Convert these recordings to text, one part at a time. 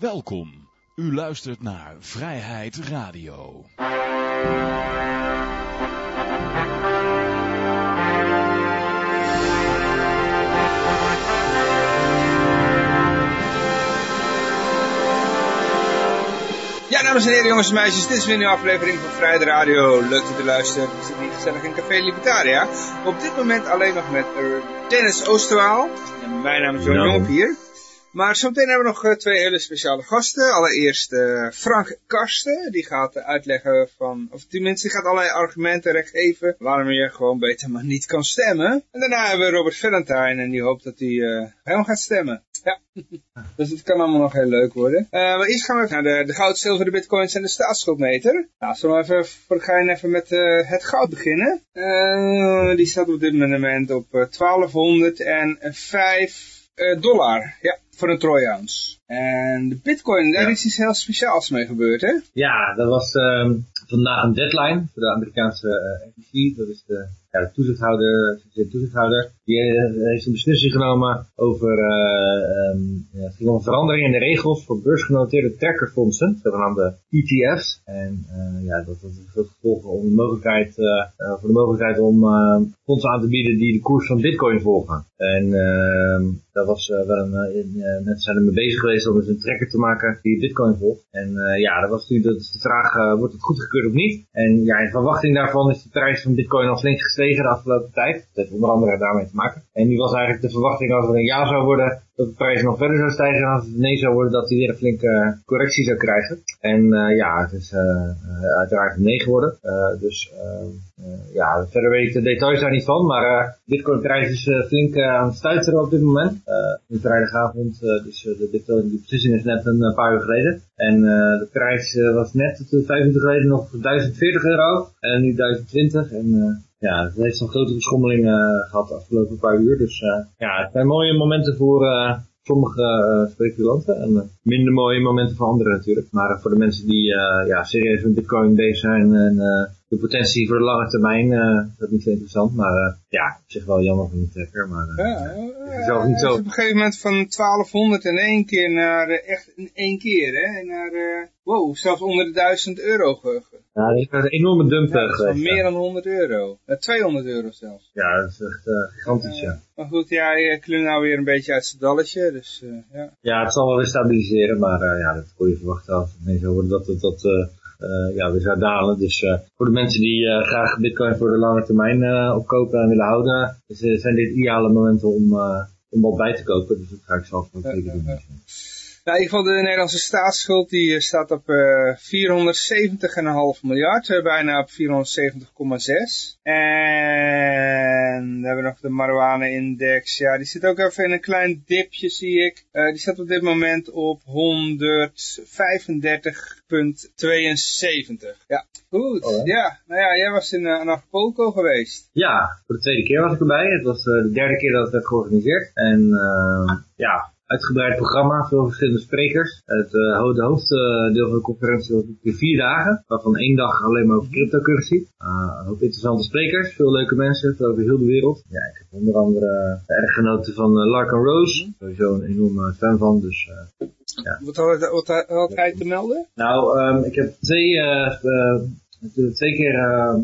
Welkom. U luistert naar Vrijheid Radio. Ja, dames en heren, jongens en meisjes, dit is weer een nieuwe aflevering van Vrijheid Radio. Leuk dat u luistert. We zitten hier gezellig in Café Libertaria. Op dit moment alleen nog met Dennis Oosterwaal. En mijn naam is John Nou. Hier. Maar zometeen hebben we nog eh, twee hele speciale gasten. Allereerst eh, Frank Karsten, die gaat eh, uitleggen van, of tenminste die gaat allerlei argumenten recht geven waarom je gewoon beter maar niet kan stemmen. En daarna hebben we Robert Valentine en die hoopt dat hij helemaal gaat stemmen. Ja. Dus het kan allemaal nog heel leuk worden. Eh, maar eerst gaan we even naar de, goud, zilver, de bitcoins en de staatsschuldmeter. Nou, zullen we even voor de gein even met het goud beginnen? Die staat op dit moment op eh, 1205 eh, dollar. Ja, voor een ounce. En de bitcoin, daar Ja. is iets heel speciaals mee gebeurd, hè? Ja, dat was ehm, vandaag een deadline voor de Amerikaanse SEC. Dat is de, ja, de toezichthouder, de toezichthouder. Die eh, heeft een beslissing genomen over ehm, ja, het ging in de regels voor beursgenoteerde trekkerfondsen, zogenaamde ETF's. En eh, ja, dat, dat heeft gevolgen om de mogelijkheid, eh, voor de mogelijkheid om eh, fondsen aan te bieden die de koers van bitcoin volgen. En ehm daar was wel een, in, mensen zijn er mee bezig geweest om dus een trekker te maken die bitcoin volgt. En ja, dat was natuurlijk dat de vraag, wordt het goedgekeurd of niet? En ja, in verwachting daarvan is de prijs van bitcoin al flink gestegen de afgelopen tijd. Dat heeft onder andere daarmee te maken. En nu was eigenlijk de verwachting als het een ja zou worden, dat de prijs nog verder zou stijgen. En als het nee zou worden, dat hij weer een flinke eh, correctie zou krijgen. En eh, ja, het is eh, uiteraard een nee geworden. Eh, dus ja, verder weet ik de details daar niet van. Maar bitcoinprijs is flink aan het stuiteren op dit moment. Nu vrijdagavond, dus de, bitcoin, die beslissing is net een paar uur geleden. En de prijs was net tot 25 geleden nog 1040 euro. En nu 1020. En ja, het heeft een grote verschommeling eh, gehad de afgelopen paar uur. Dus eh, ja, het zijn mooie momenten voor eh, sommige speculanten. En minder mooie momenten voor anderen natuurlijk. Maar voor de mensen die ja, serieus met bitcoin bezig zijn en de potentie voor de lange termijn, eh, is dat niet zo interessant. Maar ja, op zich wel jammer van die trekker. Maar Ja, het is zelf niet zo. op een gegeven moment van 1200 in één keer naar echt in één keer, hè? Naar, wow, zelfs onder de 1000 euro ja, er is een enorme dump Ja, eh, geweest. meer dan 100 euro. Eh, 200 euro zelfs. Ja, dat is echt eh, gigantisch, ja. Maar goed, ja, hij klimt nou weer een beetje uit zijn dalletje, dus eh, ja. Ja, het zal wel weer stabiliseren, maar eh, ja, dat kon je verwachten als het nee zou worden dat het dat, eh, eh, ja, weer zou dalen. Dus eh, voor de mensen die eh, graag bitcoin voor de lange termijn eh, opkopen en willen houden, eh, zijn dit ideale momenten om, eh, om wat bij te kopen. Dus dat ga ik zelf ook Ja, doen. ja. Nou, in ieder geval de Nederlandse staatsschuld die eh, staat op eh 470,5 miljard, eh, bijna op 470,6. En dan hebben we nog de marijuana-index. Ja, die zit ook even in een klein dipje, zie ik. Eh, die staat op dit moment op 135,72. Ja, goed. Oh, ja, nou ja, jij was in uh, geweest. Ja, voor de tweede keer was ik erbij. Het was eh, de derde keer dat het werd georganiseerd. En eh, ja, uitgebreid programma, veel verschillende sprekers. Het eh, ho- de hoofddeel van de conferentie was ongeveer vier dagen, waarvan één dag alleen maar over cryptocurrency. Uh, een hoop interessante sprekers, veel leuke mensen, over heel de wereld. Ja, ik heb onder andere uh, erg genoten van uh, Larkin Rose, sowieso een enorme fan van, dus uh, ja. Wat had, wat hij te melden? Nou, um, ik heb twee, uh, twee keer uh,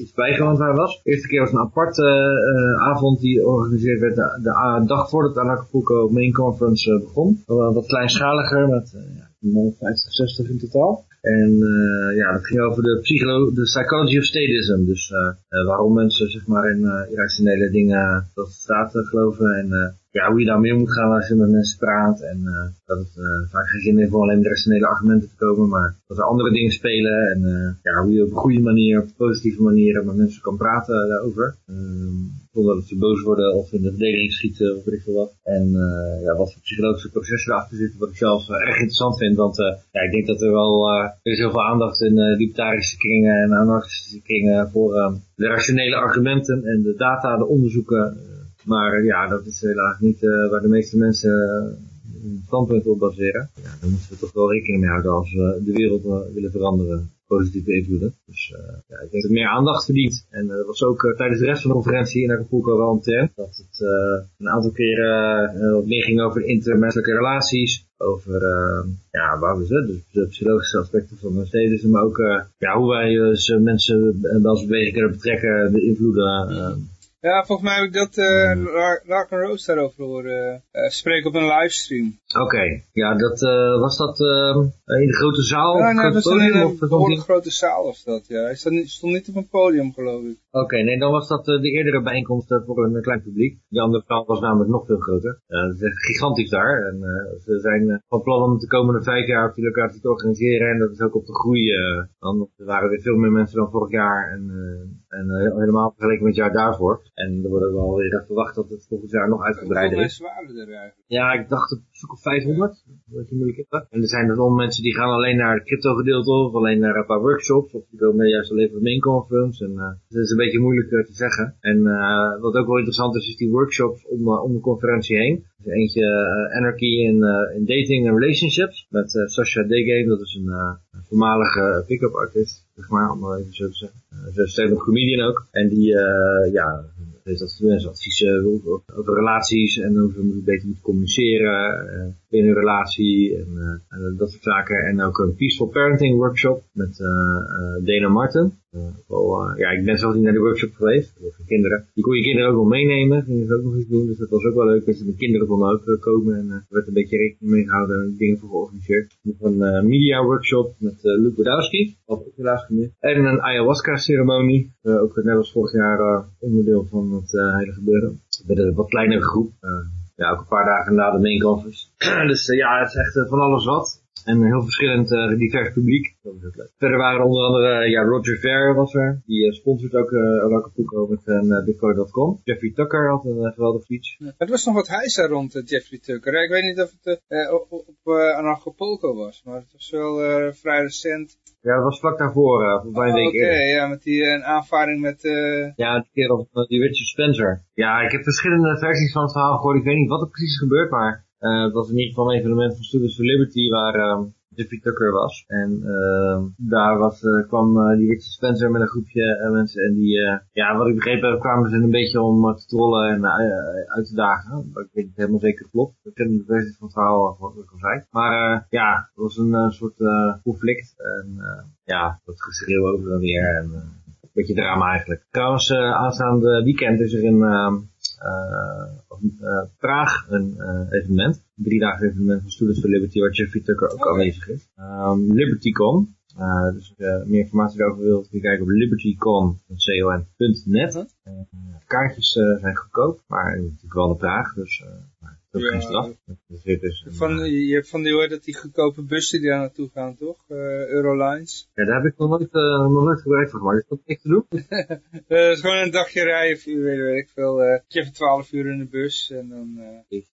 iets bijgewoond waar was. De eerste keer was een aparte uh, avond die georganiseerd werd de, de dag voordat de Acapulco Main Conference uh, begon. wat kleinschaliger met uh, 50, 60 in totaal. En uh, ja, dat ging over de, psycholo de psychology of statism. Dus uh, waarom mensen zeg maar in irrationele dingen tot staat geloven. En ja, hoe je daarmee moet gaan als je met mensen praat. En dat het vaak geen zin heeft om alleen met rationele argumenten te komen. Maar dat er andere dingen spelen. En ja, hoe je op een goede manier, op een positieve manier met mensen kan praten daarover. Um, zonder dat ze boos worden of in de verdediging schieten of weet ik veel wat. En uh, ja, wat voor psychologische processen erachter zitten, wat ik zelf uh, erg interessant vind. Want uh, ja, ik denk dat er wel, er is heel veel aandacht in libertarische kringen en anarchistische kringen voor de rationele argumenten en de data, de onderzoeken. Maar ja, dat is helaas niet waar de meeste mensen hun standpunt op baseren. Ja, daar moeten we toch wel rekening mee houden als we de wereld willen veranderen. positieve invloeden. Dus ja, ik denk dat het meer aandacht verdient. En dat was ook tijdens de rest van de conferentie in Acapulco wel een trend. Dat het een aantal keren wat meer ging over intermenselijke relaties over ja, waar we zitten, dus de psychologische aspecten van de steden, maar ook ja, hoe wij mensen bij beweging kunnen betrekken, de invloeden. Ja, volgens mij heb ik dat uh, Lark Rose daarover horen uh, spreken op een livestream. Oké, ja, dat, uh, was dat in de grote zaal? Ja, nee, dat was een grote zaal of dat, ja. Hij stond niet, stond niet op een podium, geloof ik. Oké, nee, dan was dat de eerdere bijeenkomst voor een klein publiek. Die andere zaal was namelijk nog veel groter. het is echt gigantisch daar. En ze zijn van plan om de komende vijf jaar op die locatie te organiseren. En dat is ook op de groei. dan er waren weer veel meer mensen dan vorig jaar. En, en helemaal vergeleken met het jaar daarvoor. En er wordt wel weer verwacht dat het volgend jaar nog uitgebreider is. Ja, ik dacht stuk of 500. Dat je moeilijk. En er zijn er dan mensen die gaan alleen naar het crypto gedeelte of alleen naar een paar workshops. Of die komen juist alleen voor de main conference. En uh, dat is een beetje moeilijk uh, te zeggen. En uh, wat ook wel interessant is, is die workshops om, om de conferentie heen. Dus eentje Anarchy in, in Dating and Relationships. Met Sasha Degame, dat is een voormalige pick-up artist. Zeg maar, om maar even zo te zeggen. Ze is stand-up comedian ook. En die, ja, mensen adviezen over, over, relaties en hoe ze beter moeten communiceren uh, binnen een relatie en, uh, en, dat soort zaken. En ook een Peaceful Parenting workshop met uh, Dana Martin. Wel, ja, ik ben zelf niet naar de workshop geweest, voor kinderen. Die kon je kinderen ook wel meenemen, gingen ze ook nog iets doen, dus dat was ook wel leuk. Ze met kinderen konden ook komen en er werd een beetje rekening mee gehouden en dingen voor georganiseerd. Nog een media workshop met Luke Wadowski, wat ook helaas gemist. En een ayahuasca ceremonie, ook net als vorig jaar onderdeel van het hele gebeuren. Met een wat kleinere groep. Ja, ook een paar dagen na de main conference. dus ja, het is echt van alles wat. En een heel verschillend uh, divers publiek. Dat is ook leuk. Verder waren onder andere, ja, Roger Ver was er. Die uh, sponsort ook uh, Acapulco met uh, Bitcoin.com. Jeffrey Tucker had een geweldig speech. Ja, het was nog wat hijzer rond Jeffrey Tucker. Ik weet niet of het op, op, was, maar het was wel vrij recent. Ja, dat was vlak daarvoor, uh, voor een week Oké, ja, met die een aanvaring met... Ja, een keer op die Richard Spencer. Ja, ik heb verschillende versies van het verhaal gehoord. Ik weet niet wat er precies is gebeurd, maar uh, het was in ieder geval een evenement van Students for Liberty waar uh, Jeffrey Tucker was. En uh, daar was, uh, kwam uh, die Richard Spencer met een groepje mensen en die, ja, wat ik begrepen heb, kwamen ze een beetje om te trollen en uit te dagen. Ik weet niet helemaal zeker klopt. Ik ken de versie van het verhaal wat ik al zei. Maar ja, het was een soort conflict en ja, wat geschreeuw over en weer en een beetje drama eigenlijk. Trouwens, aanstaande weekend is er uh, Praag een uh, evenement. Een drie dagen evenement van Students for Liberty waar Jeffrey Tucker ook okay. aanwezig is. Um, LibertyCon. Uh, dus als je meer informatie daarover wilt, kun je kijken op libertycon.net. Uh, kaartjes zijn goedkoop, maar natuurlijk wel de Praag, dus geen straf. Dus van, je hebt van die, hoor dat die goedkope bussen die daar naartoe gaan, toch? Uh, Eurolines. Ja, daar heb ik nog nooit, uh, nog nooit gebruik van gemaakt. Is dat echt te doen? het is gewoon een dagje rijden, of weet, weet ik veel. Uh, je hebt 12 uur in de bus en dan...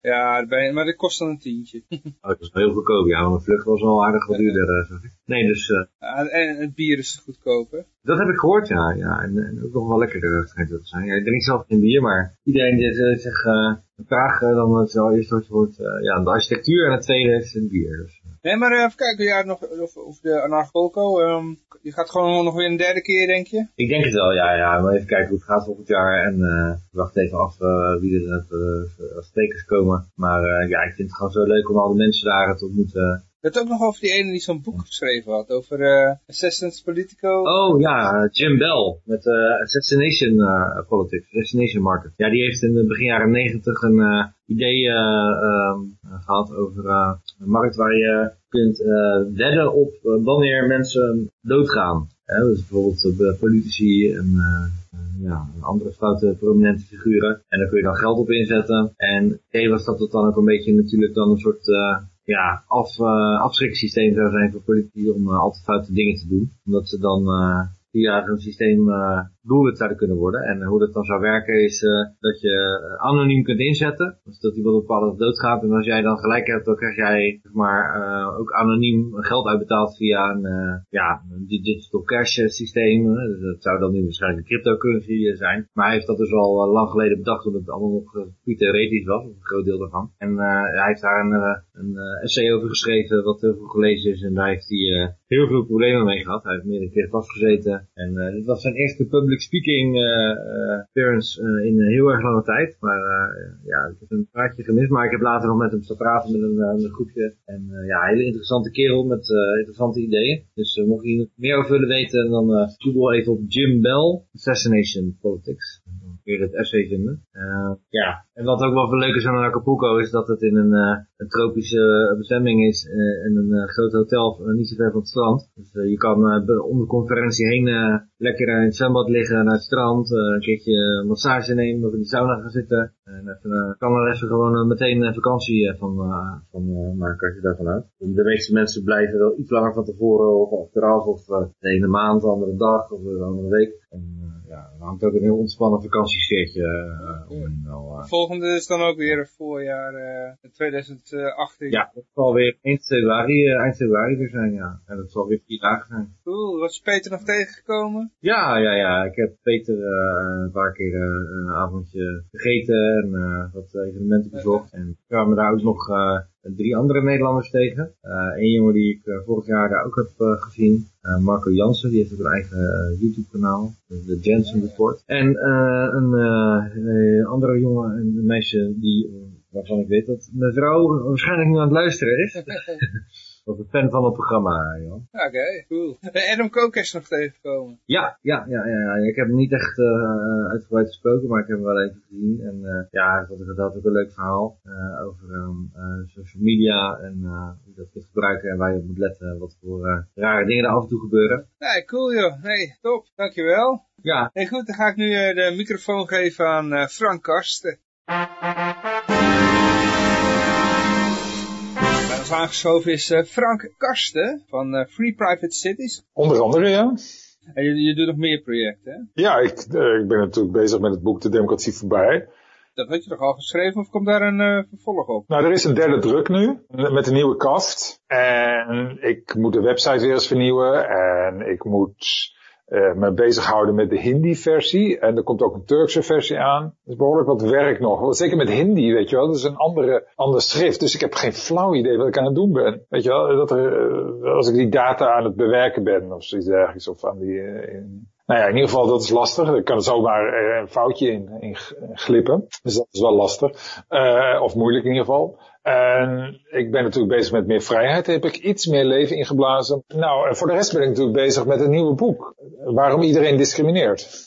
Ja, maar dat kost dan een tientje. oh, dat is heel goedkoop. Ja, want een vlucht was wel aardig wat duurder. nee, dus... en het bier is goedkoop, hè? Dat heb ik gehoord, ja. ja en, en ook nog wel lekkerder schijnt dat te zijn. Ja, ik drink zelf geen bier, maar iedereen die zegt vraag, dan is het eerst wat je hoort, uh, ja, de architectuur en het tweede is het bier. Dus. Nee, maar uh, even kijken, ja, nog, of, of de Anarcholco, um, je gaat gewoon nog weer een derde keer, denk je? Ik denk het wel, ja, ja. Maar even kijken hoe het gaat volgend jaar en uh, wacht even af wie er als sprekers komen. Maar ja, ik vind het gewoon zo leuk om al die mensen daar te ontmoeten. Je hebt ook nog over die ene die zo'n boek geschreven had, over uh, Assassin's Politico. Oh ja, Jim Bell, met uh, Assassination uh, Politics, Assassination Market. Ja, die heeft in de begin jaren negentig een idee uh, gehad over een markt waar je kunt wedden op wanneer mensen doodgaan. dus bijvoorbeeld politici en ja, andere foute prominente figuren. En daar kun je dan geld op inzetten. En het idee was dat het dan ook een beetje natuurlijk dan een soort ja, af, uh, afschriksysteem zou zijn voor politici om uh, altijd foute dingen te doen. Omdat ze dan uh, via zo'n systeem uh, doelwit zouden kunnen worden. En hoe dat dan zou werken is dat je anoniem kunt inzetten. Dus dat iemand op bepaalde doodgaat en als jij dan gelijk hebt, dan krijg jij zeg maar, ook anoniem geld uitbetaald via een, ja, een digital cash systeem. Dus dat zou dan nu waarschijnlijk een cryptocurrency zijn. Maar hij heeft dat dus al lang geleden bedacht omdat het allemaal nog theoretisch was, een groot deel daarvan. En hij heeft daar een, een essay over geschreven wat heel veel gelezen is en daar heeft hij heel veel problemen mee gehad. Hij heeft meerdere keer vastgezeten. En uh, dit was zijn eerste public speaking uh, appearance in heel erg lange tijd. Maar ja, ik heb een praatje gemist. Maar ik heb later nog met hem praten met een, een groepje. En ja, een hele interessante kerel met interessante ideeën. Dus mocht je hier meer over willen weten, dan google even op Jim Bell, Assassination Politics weer het essay vinden. Uh, ja, en wat ook wel leuk is aan Acapulco is dat het in een, een tropische bestemming is en een groot hotel niet zo ver van het strand. Dus je kan om de conferentie heen lekker in het zwembad liggen naar het strand, een keertje massage nemen of in de sauna gaan zitten. En even, kan er even gewoon meteen vakantie van, van maken als je daarvan uit. De meeste mensen blijven wel iets langer van tevoren of achteraf of de ene maand, de andere dag of de andere week. En, ja, dan hangt ook een heel ontspannen vakantiesfeertje uh, om. Uh, volgende is dan ook weer voorjaar uh, 2018. Ja, dat zal weer eind februari, eind februari weer zijn, ja. En dat zal weer vier dagen zijn. Cool, was Peter nog tegengekomen? Ja, ja, ja. Ik heb Peter een paar keer een avondje gegeten en wat evenementen bezocht. En kwamen daar ook nog drie andere Nederlanders tegen. Een eh, jongen die ik eh, vorig jaar daar ook heb eh, gezien. Marco Jansen, die heeft ook een eigen YouTube kanaal. De Jensen Report. En een andere jongen, een meisje die waarvan ik weet dat mijn vrouw waarschijnlijk nu aan het luisteren is. was een fan van het programma, joh. Oké, cool. Adam Koker is nog tegengekomen. Ja, ja, ja, ja, Ik heb hem niet echt uh, uitgebreid gesproken, maar ik heb hem wel even gezien. En uh, ja, dat had ook een leuk verhaal uh, over um, social media en hoe dat kunt gebruiken en waar je op moet letten. Wat voor rare dingen er af en toe gebeuren. Nee, cool joh. Nee, top. Dankjewel. Ja. Hey, goed, dan ga ik nu de microfoon geven aan Frank Karsten. Ons aangeschoven is uh, Frank Karsten van uh, Free Private Cities. Onder andere, ja. En je, je doet nog meer projecten, hè? Ja, ik, uh, ik ben natuurlijk bezig met het boek De Democratie Voorbij. Dat had je toch al geschreven of komt daar een vervolg op? Nou, er is een derde druk nu, met een nieuwe kaft. En ik moet de website weer eens vernieuwen. En ik moet uh, me bezighouden met de Hindi-versie. En er komt ook een Turkse versie aan. Er is behoorlijk wat werk nog. Zeker met Hindi, weet je wel. Dat is een andere, ander schrift. Dus ik heb geen flauw idee wat ik aan het doen ben. Weet je wel, dat er, uh, als ik die data aan het bewerken ben of zoiets dergelijks. Of aan die, in, nou ja, in ieder geval, dat is lastig. Er kan zomaar een foutje in, in glippen. Dus dat is wel lastig. Of moeilijk in ieder geval. En ik ben natuurlijk bezig met meer vrijheid. Heb ik iets meer leven ingeblazen. Nou, en voor de rest ben ik natuurlijk bezig met een nieuwe boek. Waarom iedereen discrimineert.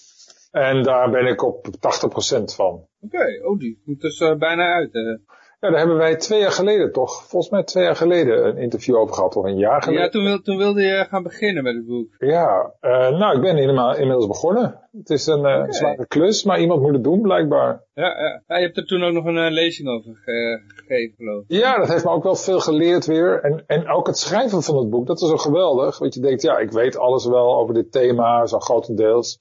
En daar ben ik op 80% van. Oké, okay, oh die komt dus uh, bijna uit. Uh. Ja, daar hebben wij twee jaar geleden toch, volgens mij twee jaar geleden een interview over gehad, of een jaar geleden. Ja, toen, wil, toen wilde je gaan beginnen met het boek. Ja, uh, nou ik ben helemaal, inmiddels begonnen. Het is een uh, okay. zware klus, maar iemand moet het doen blijkbaar. Ja, ja. ja je hebt er toen ook nog een uh, lezing over ge gegeven geloof ik. Ja, dat heeft me ook wel veel geleerd weer. En, en ook het schrijven van het boek, dat is zo geweldig. Want je denkt, ja, ik weet alles wel over dit thema, zo grotendeels.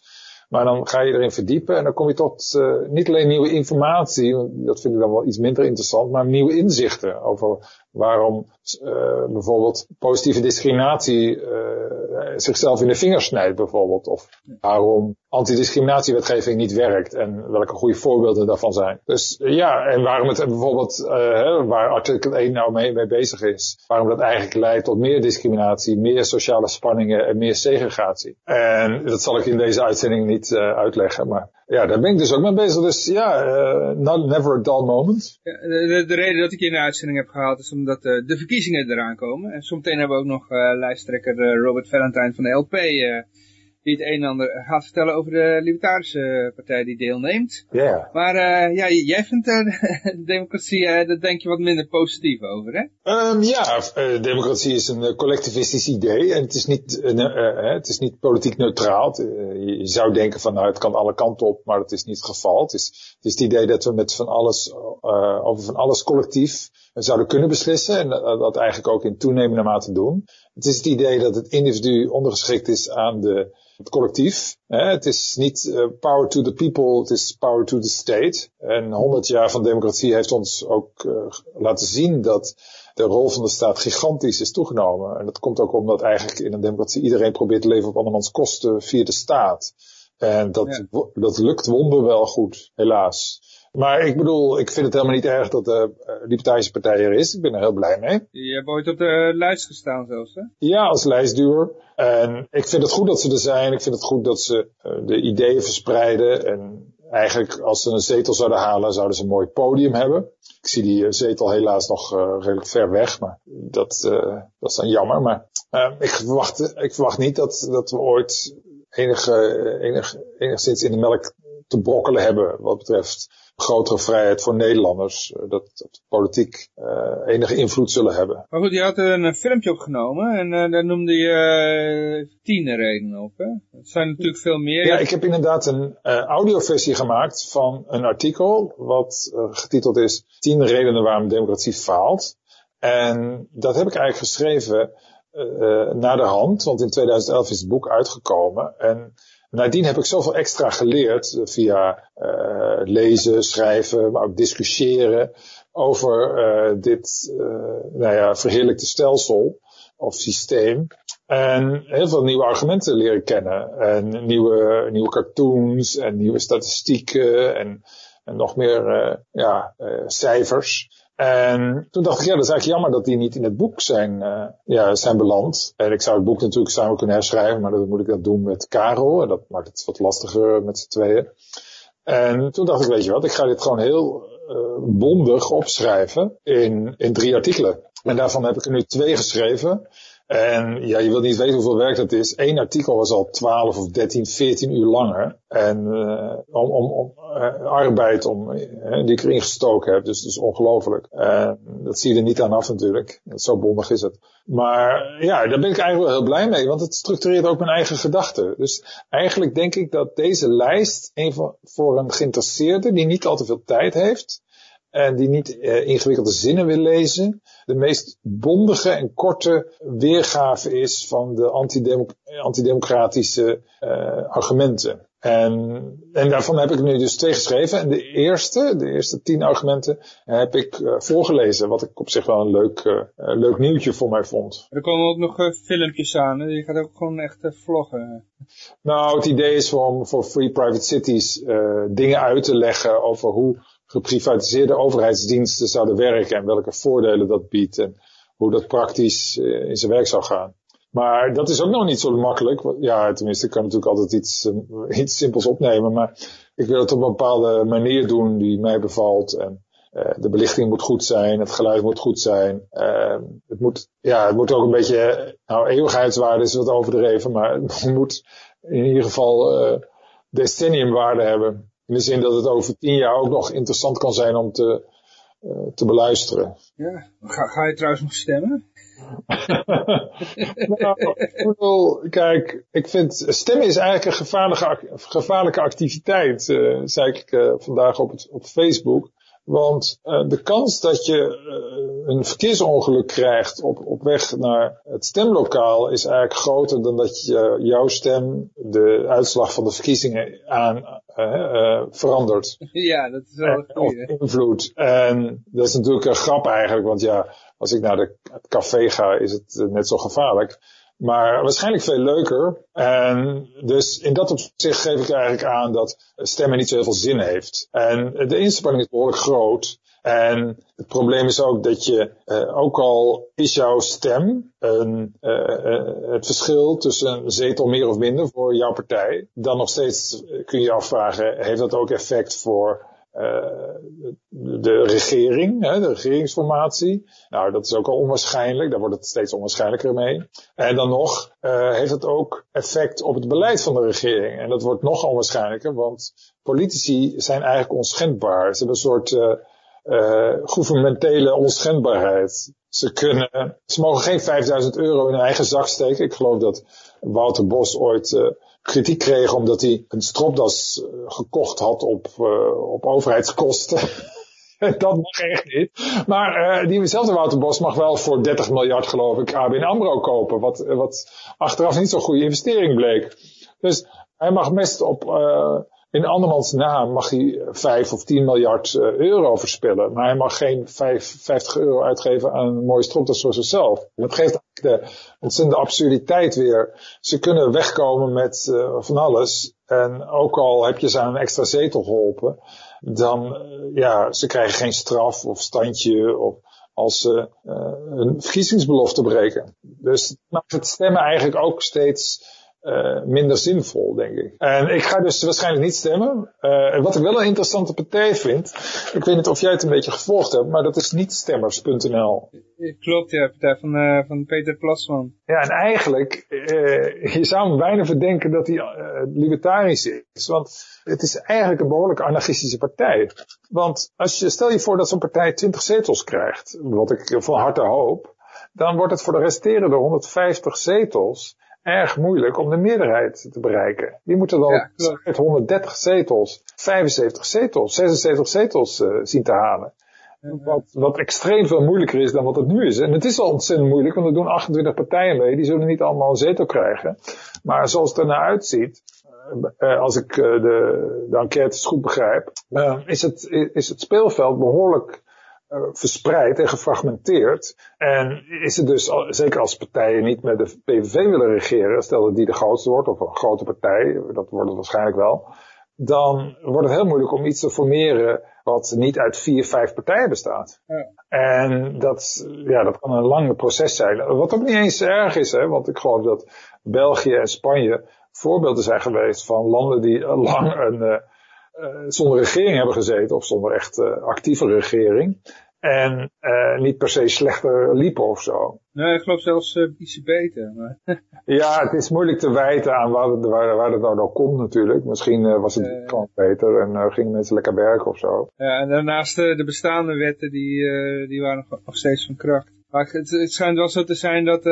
Maar dan ga je erin verdiepen en dan kom je tot uh, niet alleen nieuwe informatie, dat vind ik dan wel iets minder interessant, maar nieuwe inzichten over waarom uh, bijvoorbeeld positieve discriminatie uh, zichzelf in de vingers snijdt bijvoorbeeld. Of waarom antidiscriminatiewetgeving niet werkt en welke goede voorbeelden daarvan zijn. Dus ja, en waarom het bijvoorbeeld, uh, waar artikel 1 nou mee, bezig is, waarom dat eigenlijk leidt tot meer discriminatie, meer sociale spanningen en meer segregatie. En dat zal ik in deze uitzending niet uitleggen, maar ja, daar ben ik dus ook mee bezig. Dus ja, uh, not, never a dull moment. De, de, reden dat ik je in de uitzending heb gehaald is omdat uh, de verkiezingen eraan komen. En zometeen hebben we ook nog uh, lijsttrekker Robert Valentine van de LP die het een en ander gaat vertellen over de Libertarische Partij die deelneemt. Ja. Yeah. Maar uh, ja, jij vindt uh, de democratie, uh, daar denk je wat minder positief over, hè? Um, ja, democratie is een collectivistisch idee en het is niet, het is niet politiek neutraal. Je, je, zou denken van nou het kan alle kanten op, maar dat is niet het geval. Het is het, is het idee dat we met van alles, over van alles collectief zouden kunnen beslissen en dat eigenlijk ook in toenemende mate doen. Het is het idee dat het individu ondergeschikt is aan de, het collectief. Het is niet uh, power to the people, het is power to the state. En 100 jaar van democratie heeft ons ook uh, laten zien dat de rol van de staat gigantisch is toegenomen. En dat komt ook omdat eigenlijk in een democratie iedereen probeert te leven op andermans kosten via de staat. En dat, dat lukt wonderwel goed, helaas. Maar ik bedoel, ik vind het helemaal niet erg dat de uh, Libertarische Partij er is. Ik ben er heel blij mee. Je hebt ooit op de lijst gestaan zelfs, hè? Ja, als lijstduwer. En ik vind het goed dat ze er zijn. Ik vind het goed dat ze de ideeën verspreiden. En eigenlijk als ze een zetel zouden halen, zouden ze een mooi podium hebben. Ik zie die zetel helaas nog redelijk ver weg, maar dat, dat is dan jammer. Maar ik, verwacht, ik verwacht niet dat, dat we ooit enig, enigszins in de melk te brokkelen hebben wat betreft grotere vrijheid voor Nederlanders. Dat, dat politiek uh, enige invloed zullen hebben. Maar goed, je had een filmpje opgenomen en uh, daar noemde je uh, tien redenen op. Hè? Het zijn natuurlijk veel meer. Ja, ik heb inderdaad een audioversie gemaakt van een artikel wat getiteld is tien redenen waarom democratie faalt. En dat heb ik eigenlijk geschreven naar de hand, want in 2011 is het boek uitgekomen. En nadien heb ik zoveel extra geleerd via uh, lezen, schrijven, maar ook discussiëren over uh, dit nou ja, verheerlijkte stelsel of systeem. En heel veel nieuwe argumenten leren kennen. En nieuwe, nieuwe cartoons en nieuwe statistieken en, en nog meer ja, cijfers. En toen dacht ik, ja, dat is eigenlijk jammer dat die niet in het boek zijn, uh, ja, zijn beland. En ik zou het boek natuurlijk samen kunnen herschrijven, maar dan moet ik dat doen met Karel. En dat maakt het wat lastiger met z'n tweeën. En toen dacht ik, weet je wat, ik ga dit gewoon heel uh, bondig opschrijven in, in drie artikelen. En daarvan heb ik er nu twee geschreven. En ja, je wilt niet weten hoeveel werk dat is. Eén artikel was al 12 of 13, 14 uur langer. En uh, om, om, om uh, arbeid om, uh, die ik erin gestoken heb. Dus dat is ongelooflijk. dat zie je er niet aan af natuurlijk. Zo bondig is het. Maar ja, daar ben ik eigenlijk wel heel blij mee. Want het structureert ook mijn eigen gedachten. Dus eigenlijk denk ik dat deze lijst een voor een geïnteresseerde die niet al te veel tijd heeft en die niet uh, ingewikkelde zinnen wil lezen, de meest bondige en korte weergave is van de antidemocratische uh, argumenten. En, en daarvan heb ik nu dus twee geschreven. En de eerste, de eerste tien argumenten, heb ik uh, voorgelezen. Wat ik op zich wel een leuk, uh, leuk nieuwtje voor mij vond. Er komen ook nog uh, filmpjes aan. Hè? Je gaat ook gewoon echt vloggen. Nou, het idee is om voor Free Private Cities dingen uit te leggen over hoe geprivatiseerde overheidsdiensten zouden werken en welke voordelen dat biedt en hoe dat praktisch uh, in zijn werk zou gaan. Maar dat is ook nog niet zo makkelijk. Ja, tenminste, ik kan natuurlijk altijd iets, uh, iets simpels opnemen, maar ik wil het op een bepaalde manier doen die mij bevalt. En uh, de belichting moet goed zijn, het geluid moet goed zijn. Ehm, het, moet, ja, het moet ook een beetje, nou, eeuwigheidswaarde is wat overdreven, maar het moet in ieder geval decenniumwaarde hebben. In de zin dat het over tien jaar ook nog interessant kan zijn om te, uh, te beluisteren. Ja, ga, ga je trouwens nog stemmen? nou, kijk, ik vind stemmen is eigenlijk een gevaarlijke, gevaarlijke activiteit, uh, zei ik uh, vandaag op, het, op Facebook. Want uh, de kans dat je uh, een verkeersongeluk krijgt op, op weg naar het stemlokaal is eigenlijk groter dan dat je jouw stem de uitslag van de verkiezingen aan uh, verandert. Ja, dat is wel een goede. Invloed. En dat is natuurlijk een grap eigenlijk, want ja, als ik naar de, het café ga is het net zo gevaarlijk. Maar waarschijnlijk veel leuker. En dus in dat opzicht geef ik eigenlijk aan dat stemmen niet zo heel veel zin heeft. En de inspanning is behoorlijk groot. En het probleem is ook dat je, uh, ook al is jouw stem een, uh, het verschil tussen zetel meer of minder voor jouw partij, dan nog steeds kun je je afvragen, heeft dat ook effect voor de regering, hè, de regeringsformatie. Nou, dat is ook al onwaarschijnlijk. Daar wordt het steeds onwaarschijnlijker mee. En dan nog uh, heeft het ook effect op het beleid van de regering. En dat wordt nog onwaarschijnlijker, want politici zijn eigenlijk onschendbaar. Ze hebben een soort uh, gouvernementele onschendbaarheid. Ze kunnen, ze mogen geen 5000 euro in hun eigen zak steken. Ik geloof dat Wouter Bos ooit kritiek kreeg omdat hij een stropdas gekocht had op, uh, op overheidskosten. dat mag echt niet. Maar uh, diezelfde Wouter Bos mag wel voor 30 miljard geloof ik ABN AMRO kopen. Wat, wat achteraf niet zo'n goede investering bleek. Dus hij mag best op, uh, in andermans naam mag hij 5 of 10 miljard uh, euro verspillen. Maar hij mag geen 5, 50 euro uitgeven aan een mooie stropdas voor zichzelf. Dat geeft de ontzettende absurditeit weer. Ze kunnen wegkomen met uh, van alles. En ook al heb je ze aan een extra zetel geholpen, dan, ja, ze krijgen geen straf of standje of als ze hun verkiezingsbelofte breken. Dus het maakt het stemmen eigenlijk ook steeds uh, minder zinvol, denk ik. En ik ga dus waarschijnlijk niet stemmen. Uh, wat ik wel een interessante partij vind, ik weet niet of jij het een beetje gevolgd hebt, maar dat is nietstemmers.nl. Klopt, ja, partij van, uh, van Peter Plasman. Ja, en eigenlijk, je zou hem bijna verdenken dat hij libertarisch is, want het is eigenlijk een behoorlijk anarchistische partij. Want als je, stel je voor dat zo'n partij 20 zetels krijgt, wat ik van harte hoop, dan wordt het voor de resterende 150 zetels erg moeilijk om de meerderheid te bereiken. Die moeten dan ja, met 130 zetels, 75 zetels, 76 zetels uh, zien te halen. Wat, wat extreem veel moeilijker is dan wat het nu is. En het is al ontzettend moeilijk, want er doen 28 partijen mee. Die zullen niet allemaal een zetel krijgen. Maar zoals het er naar uitziet, uh, als ik de, de enquêtes goed begrijp, is, het, is het speelveld behoorlijk verspreid en gefragmenteerd. En is het dus, zeker als partijen niet met de PVV willen regeren, stel dat die de grootste wordt, of een grote partij, dat wordt het waarschijnlijk wel, dan wordt het heel moeilijk om iets te formeren wat niet uit vier, vijf partijen bestaat. Ja. En dat, ja, dat kan een lang proces zijn. Wat ook niet eens erg is, hè, want ik geloof dat België en Spanje voorbeelden zijn geweest van landen die lang een, uh, zonder regering hebben gezeten, of zonder echt uh, actieve regering. En uh, niet per se slechter liepen of zo. Nee, ik geloof zelfs uh, ietsje beter. Maar ja, het is moeilijk te wijten aan waar het, waar, waar het nou dan komt natuurlijk. Misschien uh, was het gewoon beter en gingen mensen lekker werken of zo. Ja, en daarnaast de bestaande wetten, die, die waren nog, nog steeds van kracht. Maar het, het schijnt wel zo te zijn dat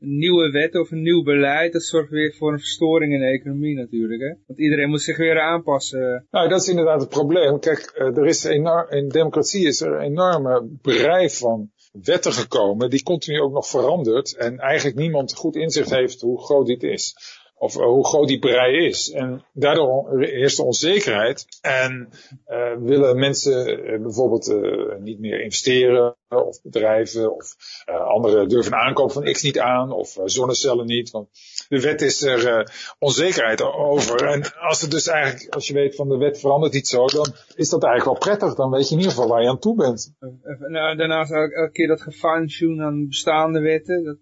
nieuwe wet of een nieuw beleid, dat zorgt weer voor een verstoring in de economie natuurlijk. Hè? Want iedereen moet zich weer aanpassen. Nou, dat is inderdaad het probleem. Kijk, er is enorm, in democratie is er een enorme brei van wetten gekomen, die continu ook nog verandert. En eigenlijk niemand goed inzicht heeft hoe groot dit is. Of uh, hoe groot die brei is. En daardoor heerst de onzekerheid. En uh, willen mensen bijvoorbeeld niet meer investeren of bedrijven of uh, anderen durven aankopen van X niet aan of uh, zonnecellen niet. Want de wet is er uh, onzekerheid over. En als het dus eigenlijk, als je weet van de wet verandert niet zo, dan is dat eigenlijk wel prettig. Dan weet je in ieder geval waar je aan toe bent. Nou, daarnaast elke, elke keer dat gefine-tune aan bestaande wetten, dat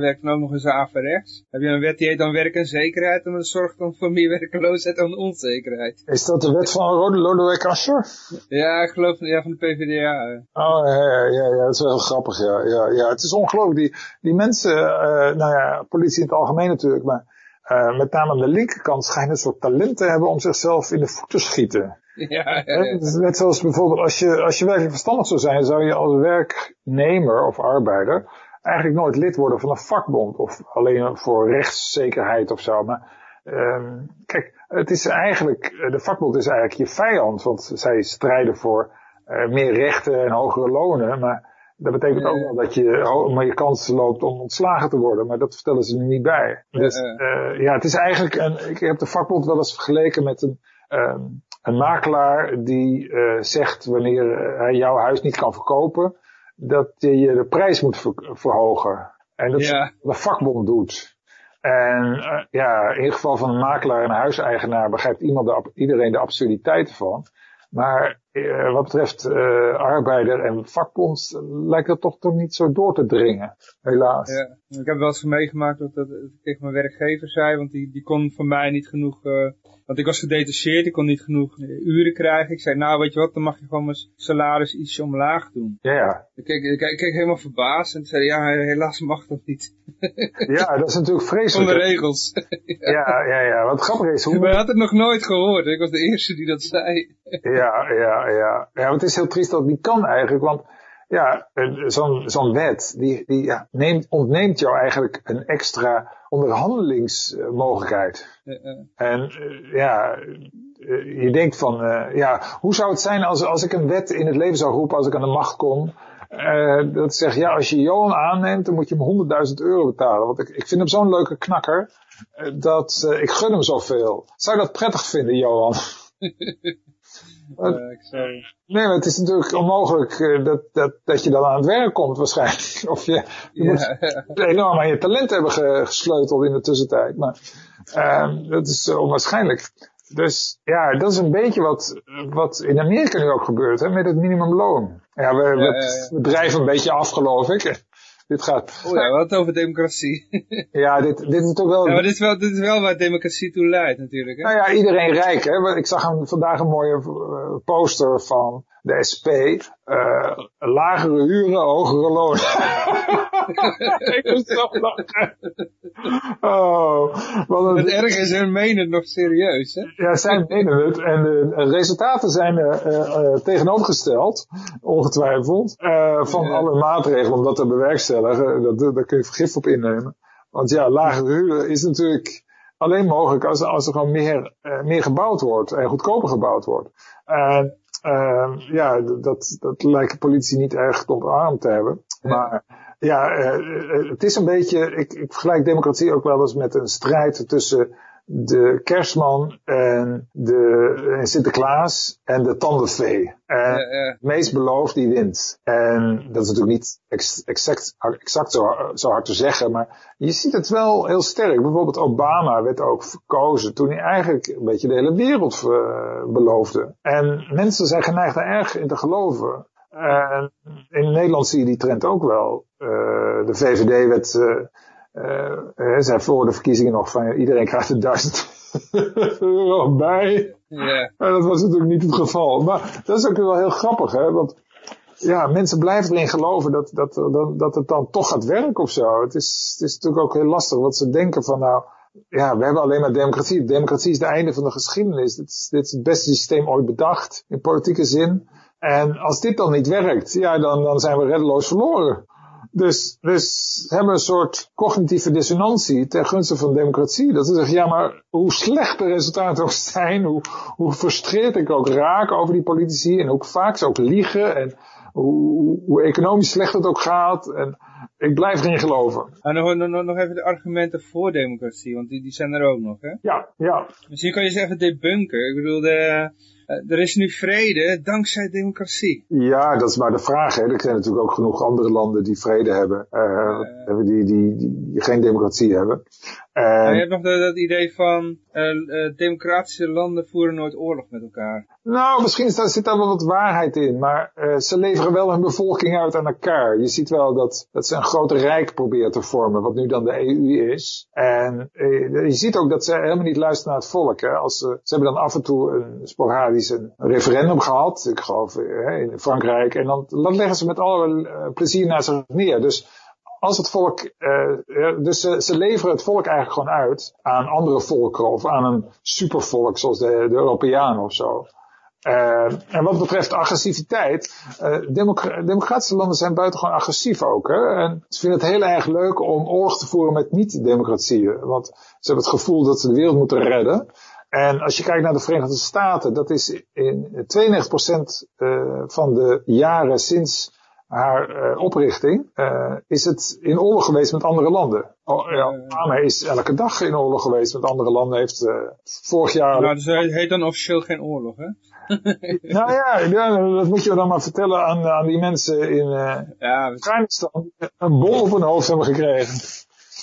werkt dan ook nog eens averechts. Heb je een wet die heet dan werk en zekerheid en dat zorgt dan voor meer werkeloosheid en onzekerheid. Is dat de wet van Lodewijk Asscher? Ja, ik geloof ja, van de PvdA. Oh, ja, ja ja, dat is wel grappig, ja. ja, ja. Het is ongelooflijk. Die, die mensen, uh, nou ja, politie in het algemeen natuurlijk, maar uh, met name aan de linkerkant schijnen een soort talent te hebben om zichzelf in de voet te schieten. Ja, ja, ja. Net zoals bijvoorbeeld als je, als je werkelijk verstandig zou zijn, zou je als werknemer of arbeider eigenlijk nooit lid worden van een vakbond of alleen voor rechtszekerheid of zo. Maar um, kijk, het is eigenlijk, de vakbond is eigenlijk je vijand, want zij strijden voor meer rechten en hogere lonen. Maar dat betekent ook wel dat je maar je kans loopt om ontslagen te worden. Maar dat vertellen ze er niet bij. Dus uh, ja, het is eigenlijk een, ik heb de vakbond wel eens vergeleken met een, um, een makelaar die uh, zegt wanneer hij jouw huis niet kan verkopen, dat je de prijs moet ver verhogen. En dat ja. de vakbond doet. En uh, ja, in ieder geval van een makelaar en een huiseigenaar begrijpt iemand de, iedereen de absurditeit van. Maar uh, wat betreft uh, arbeider en vakbond lijkt dat toch toch niet zo door te dringen, helaas. Ja, ik heb wel eens meegemaakt dat, dat, ik tegen mijn werkgever zei, want die, die kon van mij niet genoeg, uh, want ik was gedetacheerd, ik kon niet genoeg uren krijgen. Ik zei, nou weet je wat, dan mag je gewoon mijn salaris ietsje omlaag doen. Ja, ja. Ik keek, ik, ik keek helemaal verbaasd en zei, ja helaas mag dat niet. ja, dat is natuurlijk vreselijk. Zonder regels. ja, ja, ja. Wat grappig is, hoe... Maar had het nog nooit gehoord, ik was de eerste die dat zei. ja, ja, ja. Ja, het is heel triest dat het niet kan eigenlijk, want ja, zo'n zo'n wet, die, die ja, neemt, ontneemt jou eigenlijk een extra onderhandelingsmogelijkheid. En eh, ja, eh, je denkt van, eh, ja, hoe zou het zijn als, als ik een wet in het leven zou roepen als ik aan de macht kom? dat zegt, ja, als je Johan aanneemt, dan moet je hem 100.000 euro betalen. Want ik, ik vind hem zo'n leuke knakker, dat ik gun hem zoveel. Zou je dat prettig vinden, Johan? eh. Nee, maar het is natuurlijk onmogelijk eh, dat, dat, dat je dan aan het werk komt waarschijnlijk. Of je, je moet Ja, enorm aan je talent hebben ge- gesleuteld in de tussentijd. Maar ehm, dat is eh, onwaarschijnlijk. Dus ja, dat is een beetje wat, wat in Amerika nu ook gebeurt, hè, met het minimumloon. Ja, we, we, we drijven een beetje af, geloof ik. Dit gaat, oh ja, wat over democratie. ja, dit, dit is toch wel, ja, maar dit is, wel, dit is wel waar democratie toe leidt natuurlijk. Hè? nou ja, iedereen rijk, hè. Ik zag een, vandaag een mooie eh, poster van de SP. eh, lagere huren, hogere lonen. ik moest zo lachen. Oh, wat Het erg is, hun menen nog serieus. Hè? ja, zij menen het. En de resultaten zijn eh, eh, tegenovergesteld, ongetwijfeld, eh, van Ja. alle maatregelen om dat te bewerkstelligen. Dat, daar kun je vergif op innemen. Want ja, lagere huren is natuurlijk alleen mogelijk als, als er gewoon meer, eh, meer gebouwd wordt en goedkoper gebouwd wordt. En eh, ja, dat, dat lijken politici niet erg ontarmd te hebben. Maar ja, eh, eh, het is een beetje, ik, ik vergelijk democratie ook wel eens met een strijd tussen de kerstman en, de, en Sinterklaas en de tandenvee. En Ja, ja. het meest beloofd die wint. En dat is natuurlijk niet ex- exact, exact zo, zo hard te zeggen, maar je ziet het wel heel sterk. Bijvoorbeeld Obama werd ook verkozen toen hij eigenlijk een beetje de hele wereld eh, beloofde. En mensen zijn geneigd daar erg in te geloven. En in Nederland zie je die trend ook wel. Eh, de VVD werd, eh, zei voor de verkiezingen nog van iedereen krijgt er duizend euro bij. ja. Maar dat was natuurlijk niet het geval. Maar dat is ook wel heel grappig, hè? Want ja, mensen blijven erin geloven dat, dat, dat, dat het dan toch gaat werken of zo. Het is, het is natuurlijk ook heel lastig, want ze denken van nou, ja, we hebben alleen maar democratie. Democratie is het einde van de geschiedenis. Dit is, dit is het beste systeem ooit bedacht, in politieke zin. En als dit dan niet werkt, ja, dan, dan zijn we reddeloos verloren. Dus, dus ze hebben een soort cognitieve dissonantie ten gunste van democratie. Dat ze zeggen, ja, maar hoe slecht de resultaten ook zijn, hoe, hoe frustreerd ik ook raak over die politici en hoe vaak ze ook liegen en hoe, hoe economisch slecht het ook gaat. En ik blijf erin geloven. En nog, nog, nog even de argumenten voor democratie, want die, die zijn er ook nog. Hè? Ja, ja, Misschien kan je ze even debunken. Ik bedoel, de, er is nu vrede dankzij democratie. Ja, dat is maar de vraag. Hè. Er zijn natuurlijk ook genoeg andere landen die vrede hebben, eh, hebben die, die, die, geen democratie hebben. En En, je hebt nog dat, dat idee van eh, eh, democratische landen voeren nooit oorlog met elkaar. nou, misschien is daar, zit daar wel wat waarheid in, maar eh, ze leveren wel hun bevolking uit aan elkaar. Je ziet wel dat, dat ze een groot rijk proberen te vormen, wat nu dan de EU is. En eh, je ziet ook dat ze helemaal niet luisteren naar het volk. Hè. Als ze, ze hebben dan af en toe een sporadisch een referendum gehad, ik geloof eh, in Frankrijk, en dan, leggen ze met alle eh, plezier naar zich neer. Dus als het volk, eh, dus ze, leveren het volk eigenlijk gewoon uit aan andere volkeren of aan een supervolk zoals de, de Europeanen of zo. En wat betreft agressiviteit, eh, democra- democratische landen zijn buitengewoon agressief ook. Hè? En ze vinden het heel erg leuk om oorlog te voeren met niet-democratieën. Want ze hebben het gevoel dat ze de wereld moeten redden. En als je kijkt naar de Verenigde Staten, dat is in 92% eh, van de jaren sinds haar eh, oprichting, eh, is het in oorlog geweest met andere landen. Oh, ja, Obama is elke dag in oorlog geweest met andere landen. Heeft vorig jaar Nou, dus het heet dan officieel geen oorlog, hè? nou ja, ja, dat moet je dan maar vertellen aan, aan die mensen in Ja, we- Afghanistan die een bom op hun hoofd hebben gekregen.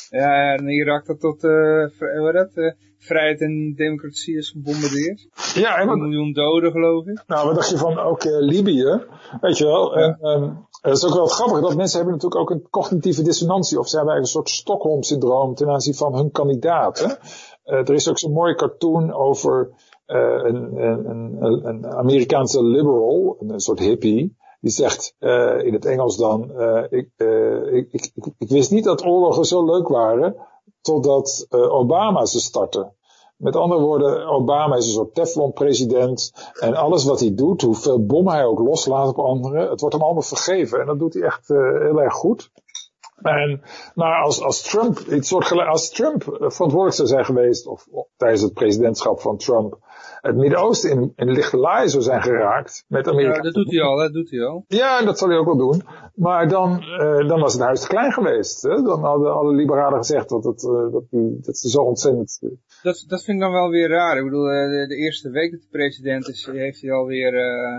Ja, en Irak dat tot eh, hoe heet dat? Eh, vrijheid en democratie is gebombardeerd. Ja, en Een miljoen doden, geloof ik. nou, wat dacht je van ook eh, Libië? Weet je wel, en, ehm, het is ook wel grappig dat mensen hebben natuurlijk ook een cognitieve dissonantie. Of ze hebben eigenlijk een soort Stockholm-syndroom ten aanzien van hun? Eh, er is ook zo'n mooie cartoon over eh, een, een, een, een Amerikaanse liberal, een soort hippie. Die zegt eh, in het Engels dan, eh, ik, eh, ik, ik, ik, wist niet dat oorlogen zo leuk waren, totdat Obama ze startte. Met andere woorden, Obama is een soort Teflon-president. En alles wat hij doet, hoeveel bom hij ook loslaat op anderen, het wordt hem allemaal vergeven. En dat doet hij echt uh, heel erg goed. En, maar als, als Trump, als Trump verantwoordelijk zou zijn geweest, of tijdens het presidentschap van Trump, het Midden-Oosten in, in lichte laai zou zijn geraakt met Amerika. Ja, dat doet hij al, dat doet hij al. Ja, dat zal hij ook wel doen. Maar dan, uh, dan was het huis te klein geweest. Hè? Dan hadden alle liberalen gezegd dat, het, uh, dat, die, dat ze zo ontzettend... Uh... Dat, dat vind ik dan wel weer raar. Ik bedoel, de, de eerste week dat de president is, heeft hij alweer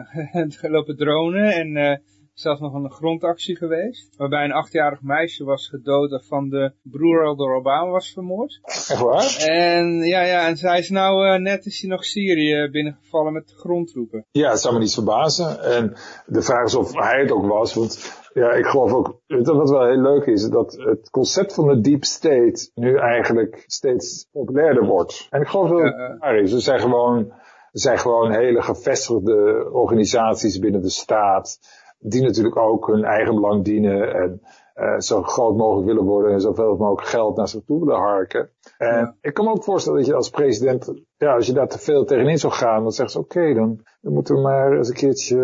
gelopen dronen en zelfs nog een grondactie geweest. Waarbij een achtjarig meisje was gedood waarvan de broer door Obama was vermoord. Echt waar? En ja, ja, en zij is nou uh, net is hij nog Syrië binnengevallen met grondtroepen. Ja, het zou me niet verbazen. En de vraag is of hij het ook was. Want ja, ik geloof ook, wat wel heel leuk is, dat het concept van de deep state nu eigenlijk steeds populairder wordt. En ik geloof dat het uh, waar is. Er zijn gewoon, er zijn gewoon hele gevestigde organisaties binnen de staat die natuurlijk ook hun eigen belang dienen en uh, zo groot mogelijk willen worden en zoveel mogelijk geld naar zich toe willen harken. En ja. ik kan me ook voorstellen dat je als president, ja, als je daar te veel tegenin zou gaan, dan zeggen ze oké, okay, dan, dan moeten we maar eens een keertje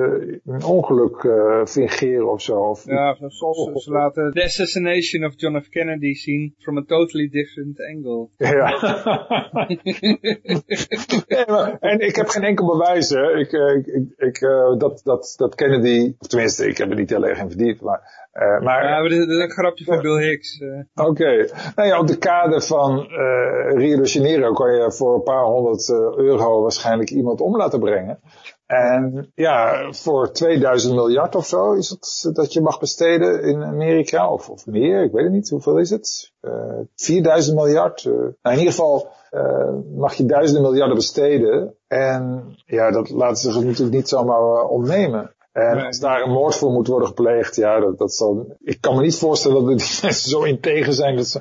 een ongeluk uh, fingeren of zo. Of, ja, ze, ze, ze laten The Assassination of John F. Kennedy zien from a totally different angle. Ja. nee, maar, en ik heb geen enkel bewijs, hè. Ik, ik, ik, ik uh, dat, dat, dat Kennedy, of tenminste, ik heb er niet heel erg in verdiept, maar uh, maar, ja, maar dit, dit is een grapje van Bill Hicks. Uh. Oké. Okay. Nou ja, op de kade van uh, Rio de Janeiro kan je voor een paar honderd euro waarschijnlijk iemand om laten brengen. En ja, voor 2000 miljard of zo is het dat je mag besteden in Amerika. Of, of meer, ik weet het niet. Hoeveel is het? Uh, 4000 miljard. Uh, nou, in ieder geval uh, mag je duizenden miljarden besteden. En ja, dat laten ze zich natuurlijk niet zomaar ontnemen. En als daar een moord voor moet worden gepleegd, ja, dat, dat zal, ik kan me niet voorstellen dat die mensen zo integer zijn dat ze,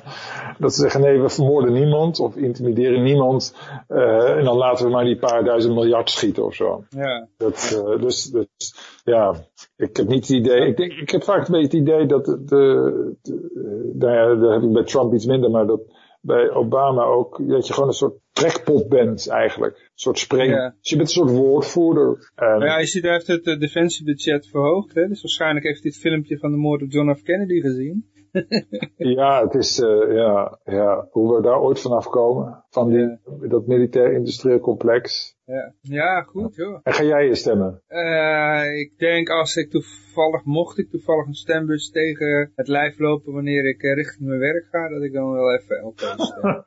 dat ze zeggen nee, we vermoorden niemand of intimideren niemand uh, en dan laten we maar die paar duizend miljard schieten of zo. Ja. Dat, uh, dus, dus, ja, ik heb niet het idee, ik denk, ik heb vaak een beetje het idee dat de, de, de nou ja, daar heb ik bij Trump iets minder, maar dat bij Obama ook, dat je gewoon een soort trekpot bent eigenlijk. Een soort spring. Ja. Dus je bent een soort woordvoerder. En... Ja, je ziet, hij heeft het uh, defensiebudget verhoogd. Hè? Dus waarschijnlijk heeft hij het filmpje van de moord op John F. Kennedy gezien. ja, het is, uh, ja, ja, hoe we daar ooit vanaf komen. Van die, ja. dat militair-industrieel complex. Ja, ja goed joh. En ga jij je stemmen? Uh, ik denk als ik toevallig, mocht ik toevallig een stembus tegen het lijf lopen wanneer ik uh, richting mijn werk ga, dat ik dan wel even LP stem.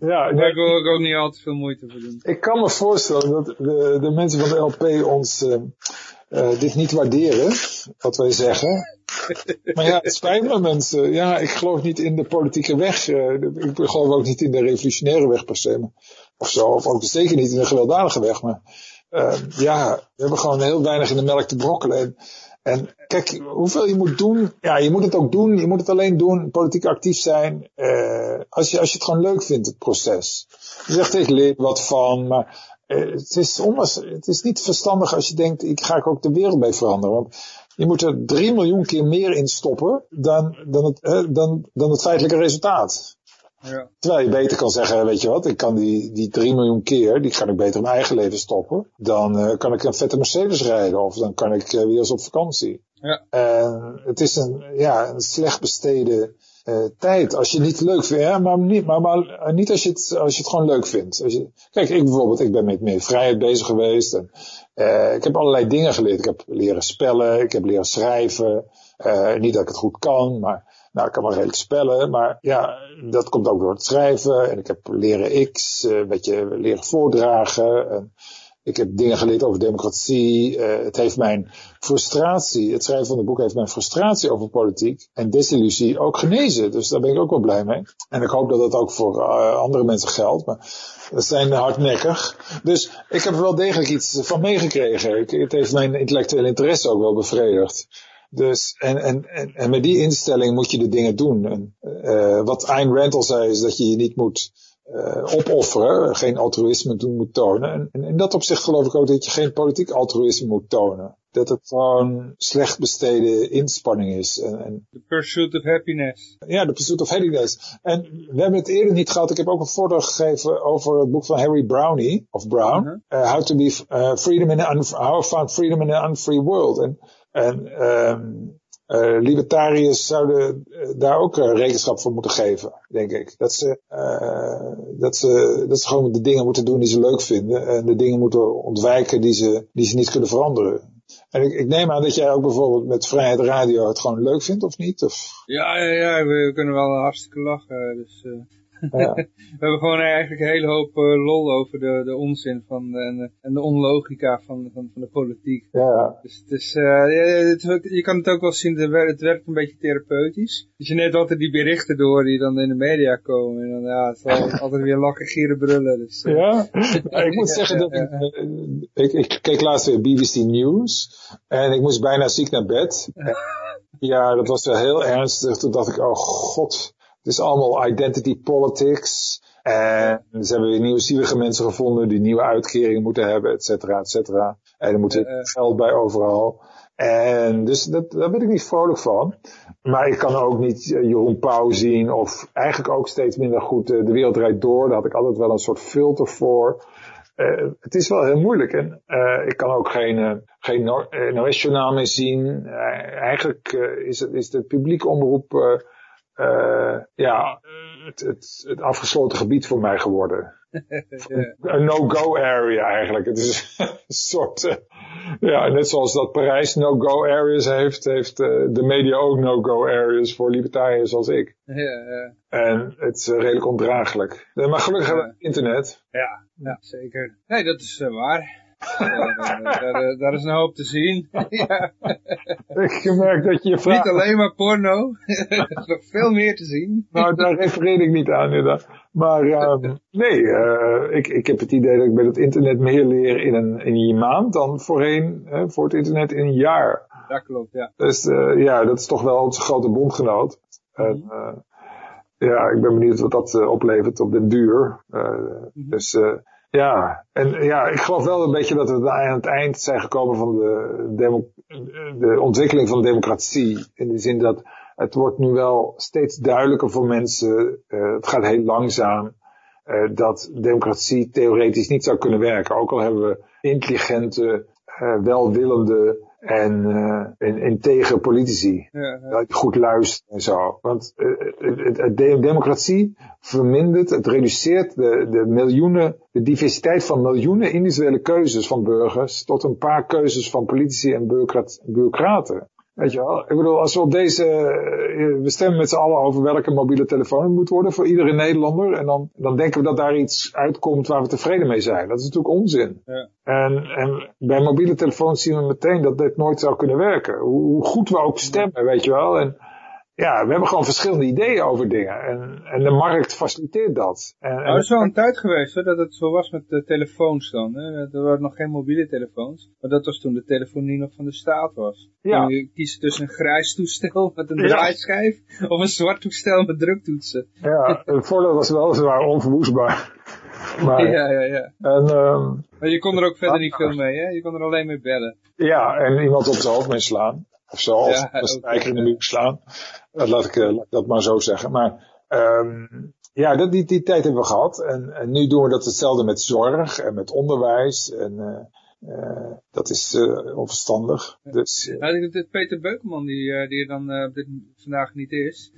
ja, Daar nee, wil ik ook niet al te veel moeite voor doen. Ik kan me voorstellen dat de, de mensen van de LP ons uh, dit niet waarderen, wat wij zeggen. maar ja, het spijt me mensen. Ja, ik geloof niet in de politieke weg. ik geloof ook niet in de revolutionaire weg per se. Maar of zo. Of ook zeker niet in een gewelddadige weg. Maar uh, ja, we hebben gewoon heel weinig in de melk te brokkelen. En, kijk, hoeveel je moet doen. Ja, je moet het ook doen. Je moet het alleen doen. Politiek actief zijn. Uh, als, je, als je het gewoon leuk vindt, het proces. Je zegt, ik leer wat van. Maar uh, het, is het is niet verstandig als je denkt, ik ga ik ook de wereld mee veranderen. Want je moet er drie miljoen keer meer in stoppen dan, dan, het, dan, dan het feitelijke resultaat. Ja. Terwijl je beter kan zeggen, weet je wat, ik kan die, die 3 miljoen keer, die kan ik beter in mijn eigen leven stoppen. Dan uh, kan ik een vette Mercedes rijden of dan kan ik uh, weer eens op vakantie. Ja. En het is een, ja, een slecht besteden uh, tijd. Als je het niet leuk vindt, ja, maar niet, maar, maar niet als je het, als je het gewoon leuk vindt. Als je, kijk, ik bijvoorbeeld, ik ben met meer vrijheid bezig geweest en uh, ik heb allerlei dingen geleerd. Ik heb leren spellen, ik heb leren schrijven. Uh, niet dat ik het goed kan, maar nou, ik kan wel redelijk spellen, maar ja, dat komt ook door het schrijven. En ik heb leren X, een beetje leren voordragen. En ik heb dingen geleerd over democratie. Uh, het heeft mijn frustratie, het schrijven van het boek heeft mijn frustratie over politiek en desillusie ook genezen. Dus daar ben ik ook wel blij mee. En ik hoop dat dat ook voor uh, andere mensen geldt. Maar dat zijn hardnekkig. Dus ik heb er wel degelijk iets van meegekregen. Het heeft mijn intellectuele interesse ook wel bevredigd. Dus, en, en, en, en met die instelling moet je de dingen doen. En, uh, wat Ayn Rand al zei, is dat je je niet moet uh, opofferen, geen altruïsme doen moet tonen. En, en in dat opzicht geloof ik ook dat je geen politiek altruïsme moet tonen. dat het gewoon slecht besteden inspanning is. En, en, The Pursuit of Happiness. ja, de Pursuit of Happiness. En we hebben het eerder niet gehad. Ik heb ook een voordracht gegeven over het boek van Harry Brownie, of Brown. Mhm. Uh, how to be uh, freedom in an how I found freedom in an unfree world. En, en eh, libertariërs zouden eh, daar ook eh, rekenschap voor moeten geven, denk ik. Dat ze, eh, dat, ze, dat ze gewoon de dingen moeten doen die ze leuk vinden. En de dingen moeten ontwijken die ze, die ze niet kunnen veranderen. En ik, ik neem aan dat jij ook bijvoorbeeld met Vrijheid Radio het gewoon leuk vindt, of niet? Of, Ja, ja, ja, we kunnen wel hartstikke lachen. Dus, eh, ja. we hebben gewoon eigenlijk een hele hoop eh, lol over de, de onzin van de, en, de, en de onlogica van, van, van de politiek. ja. Dus het is, eh, het je kan het ook wel zien, het werkt, een beetje therapeutisch. Dus je neemt altijd die berichten door die dan in de media komen. En dan, ja, het is altijd weer lachen, gieren, brullen. Dus, eh, Ja, ik moet zeggen dat eh, ik, ik keek laatst weer BBC News en ik moest bijna ziek naar bed. Ja, dat was wel heel ernstig. Toen dacht ik, oh god, het is allemaal identity politics. En ze hebben weer nieuwe zielige mensen gevonden die nieuwe uitkeringen moeten hebben, et cetera, et cetera. En er moet geld bij overal. En dus dat, daar ben ik niet vrolijk van. Maar ik kan ook niet eh, Jeroen Pauw zien of eigenlijk ook steeds minder goed eh, De Wereld Draait Door. Daar had ik altijd wel een soort filter voor. Eh, het is wel heel moeilijk. En ik kan ook geen, geen no- NOS-journaal meer zien. Eigenlijk is, het, is de publieke omroep eh, ja, het, het, het afgesloten gebied voor mij geworden. Een no-go area eigenlijk. Het is een soort, eh, ja, net zoals dat Parijs no-go areas heeft, heeft eh, de media ook no-go areas voor libertariërs zoals ik. Ja, ja, En het is redelijk ondraaglijk. Maar gelukkig hebben we internet. ja, ja, zeker. Nee, dat is waar. Eh, daar, daar, is een hoop te zien. ja. Ik merk dat je Niet alleen maar porno. er is nog veel meer te zien. Nou, daar refereer ik niet aan inderdaad. Maar ehm, nee, eh, ik, ik heb het idee dat ik bij het internet meer leer in een, in een maand dan voorheen hè, voor het internet in een jaar. Dat klopt, ja. Dus eh, ja, dat is toch wel onze grote bondgenoot. En, eh, ja, ik ben benieuwd wat dat eh, oplevert op den duur. Eh, Dus eh, ja, en ja, ik geloof wel een beetje dat we aan het eind zijn gekomen van de, de ontwikkeling van democratie. In de zin dat het wordt nu wel steeds duidelijker voor mensen. eh, het gaat heel langzaam. eh, dat democratie theoretisch niet zou kunnen werken. Ook al hebben we intelligente, eh, welwillende en, eh en integer politici. ja, ja. Dat je goed luistert en zo. Want het, het, de democratie vermindert, het reduceert de, de miljoenen, de diversiteit van miljoenen individuele keuzes van burgers tot een paar keuzes van politici en bureaucrat- bureaucraten. Weet je wel? Ik bedoel, als we op deze, eh, we stemmen met z'n allen over welke mobiele telefoon het moet worden voor iedere Nederlander. En dan, dan denken we dat daar iets uitkomt waar we tevreden mee zijn. Dat is natuurlijk onzin. Ja. En, en bij mobiele telefoons zien we meteen dat dit nooit zou kunnen werken. Hoe, hoe goed we ook stemmen, weet je wel. En ja, we hebben gewoon verschillende ideeën over dingen. En, en de markt faciliteert dat. En, Nou, er is wel een tijd geweest hoor, dat het zo was met de telefoons dan. Hè? Er waren nog geen mobiele telefoons. Maar dat was toen de telefonie nog van de staat was. Ja. Je kiezen tussen een grijs toestel met een Ja. draaischijf of een zwart toestel met druktoetsen. ja, het voordeel was wel, ze waren onverwoestbaar. Maar, Ja, ja, ja. en, ehm, Maar je kon er ook verder niet veel mee, hè? Je kon er alleen mee bellen. ja, en iemand op zijn hoofd mee slaan. Of zo, of Ja, een ook, spijker in de muur slaan. Dat laat ik, eh, laat ik dat maar zo zeggen. Maar ehm, ja, dat, die, die tijd hebben we gehad. En, en nu doen we dat hetzelfde met zorg en met onderwijs. En eh, eh, dat is eh, onverstandig. Dus Nou, dat Peter Beukeman, die, die er dan dit, vandaag niet is,